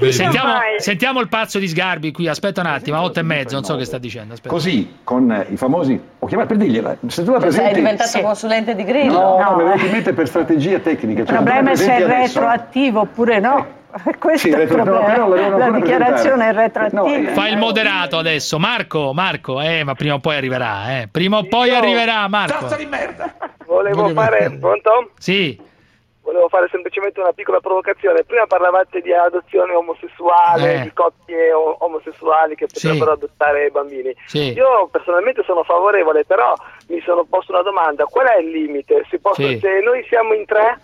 sa Sentiamo, sentiamo il pazzo di Sgarbi qui. Aspetta un attimo, a 8 e mezzo. Non so che sta dicendo. Aspetta. Così, con eh, i famosi, ho chiamato per dirgliela, se tu la Sei presenti... diventato consulente di Grillo? No, no, mi è eh. venuto in mente per strategia tecnica. Il Cioè, problema è se è retroattivo oppure no. Questo Sì, è il retro- no, problema. però la dichiarazione è retroattiva. Fa il moderato adesso. Marco, Marco, eh, ma prima o poi arriverà, eh. Prima o poi arriverà, Marco. Volevo Voglio fare, vedere. pronto? Sì. Volevo fare semplicemente una piccola provocazione. Prima parlavate di adozione omosessuale, Eh. di coppie omosessuali che Sì. potrebbero adottare bambini. Sì. Io personalmente sono favorevole, però mi sono posto una domanda: qual è il limite? Si può- Sì. Se noi siamo in tre,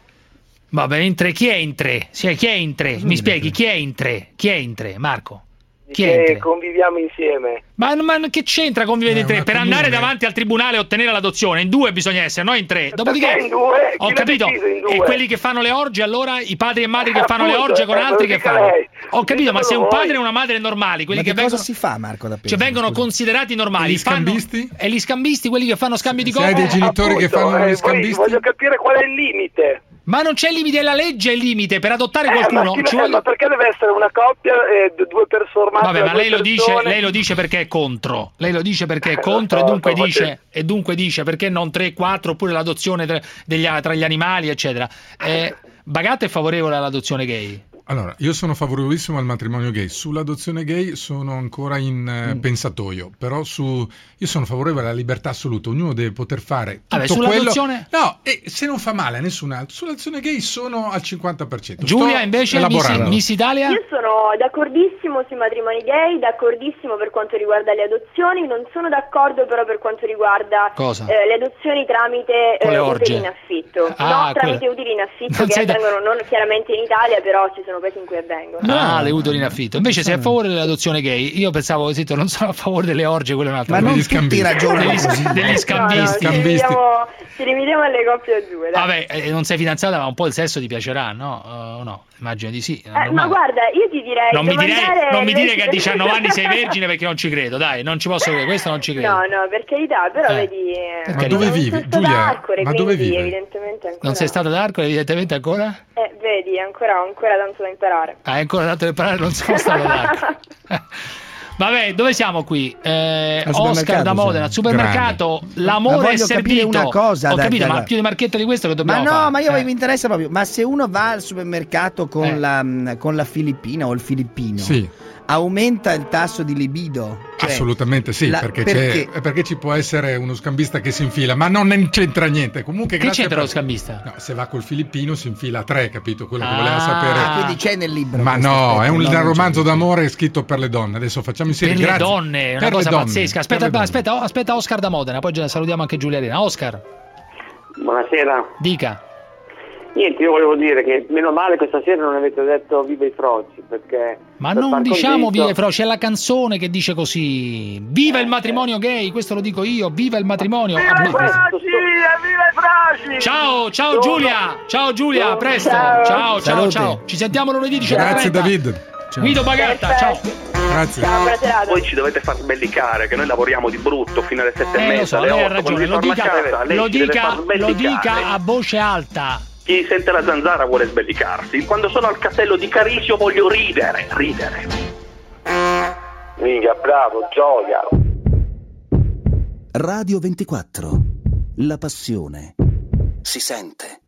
Vabbè, in tre. Chi è in tre? Sì, chi è in tre? Mi spieghi, chi è in tre? Chi è in tre, Marco? Chi è in che tre? conviviamo insieme. Ma, ma che c'entra convivere in È tre? Per comune. andare davanti al tribunale e ottenere l'adozione, in due bisogna essere, non in tre. Dopodiché, Perché in due? ho Chi capito. in due? E quelli che fanno le orge, allora i padri e madri che Eh, fanno le appunto, orge con eh, altri che fanno. lei. Ho capito, ma se un padre e una madre normali, quelli Ma che che cosa vengono, si fa, Marco, da cioè Pesaro? vengono considerati normali. E gli fanno- scambisti? E gli scambisti, quelli che fanno scambi di hai coppia. dei genitori che Appunto, fanno eh, gli scambisti? Voglio capire qual è il limite. Ma non c'è limite, è la legge il limite per adottare Eh, ma, qualcuno. eh, vuole- ma perché deve essere una coppia e d- due persone? Vabbè, ma lei lo, dice, lei lo dice perché è contro. Lei lo dice perché è Eh, contro lo e so, dunque sto dice e dunque dice perché non 3, 4 oppure l'adozione tra, degli, tra gli animali, eccetera. Eh, Bagatta è favorevole all'adozione gay? Allora, io sono favorevolissimo al matrimonio gay. Sull'adozione gay sono ancora in eh, Mm. pensatoio, però su io sono favorevole alla libertà assoluta. Ognuno deve poter fare tutto Vabbè, quello. sull'adozione- No, e se non fa male a nessun altro, sull'adozione gay sono al 50%. Giulia Sto invece, Miss. Miss Italia? Io sono d'accordissimo sui matrimoni gay, d'accordissimo per quanto riguarda le adozioni, non sono d'accordo però per quanto riguarda eh, le adozioni tramite eh, utili in affitto. Ah, no, tramite utili in affitto Non che da- avvengono non chiaramente in Italia, però ci sono sono paesi in cui avvengono. Ah, le utero in affitto. Invece sei a favore dell'adozione gay? Io pensavo, zitto, non sono a favore delle orge, quello è un altro. Ma non Degli tutti scambisti. ragionano Degli, così. degli No, no, scambisti. ci, limitiamo, ci limitiamo alle coppie a due. dai. Vabbè, eh, non sei fidanzata, ma un po' il sesso ti piacerà, no? O no? Immagino di sì. è Eh, ma guarda, io ti direi. non mi, direi, non mi dire che a 19 anni sei vergine perché non ci credo, dai, non ci posso credere, questo non ci credo. No, no, per carità, però Eh. vedi. eh, Ma dove non vivi, Giulia? ad Arcore, Ma dove vivi? Evidentemente ancora. Non sei stata ad Arco, evidentemente ancora? Eh, vedi, ancora, ancora tanto da imparare. Hai ancora dato da imparare, non sono stato Arco. Vabbè, dove siamo qui? Eh, Oscar da Modena, supermercato, Ma l'amore è servito. una cosa, Ho capito, dai, ma dai. più di marchetta di questo che Ma dobbiamo no, fare? ma io Eh. mi interessa proprio. Ma se uno va al supermercato con, Eh. la, mh, con la filippina o il filippino, Sì. Aumenta il tasso di libido? Cioè, Assolutamente sì, la- perché, perché? C'è, perché ci può essere uno scambista che si infila, ma non c'entra niente. Comunque, Che grazie c'entra per- lo scambista? No, se va col filippino si infila a tre, capito? Quello che Ah. voleva sapere. Ah, quindi c'è nel libro. Ma no, aspetto, è un no, romanzo d'amore scritto per le donne. Adesso facciamo insieme. Per le grazie. donne, è una Per le cosa donne, pazzesca. Aspetta, le donne. aspetta, aspetta Oscar da Modena, poi salutiamo anche Giulia Arena. Oscar, Buonasera. dica. Niente, io volevo dire che meno male questa sera non avete detto viva i froci, perché... Ma per non diciamo viva i fro, c'è la canzone che dice così. Viva il matrimonio gay, questo lo dico io, viva il matrimonio. Viva i Ah, froci! Viva i froci! Ciao, ciao Giulia, ciao Giulia, a presto. Ciao. Ciao, ciao, ciao. Ci sentiamo lunedì 19.30. Grazie David. Guido Bagatta, ciao. Grazie. Ciao. Voi ci dovete far sbellicare, che noi lavoriamo di brutto fino alle sette e Eh, mezza, lo so, alle lei ha otto, ragione, quando lo dica, casa, lo dica, lo dica a voce alta. Chi sente la zanzara vuole sbellicarsi. Quando sono al castello di Carisio voglio ridere, ridere. Minchia, bravo, gioia. Radio 24. La passione si sente.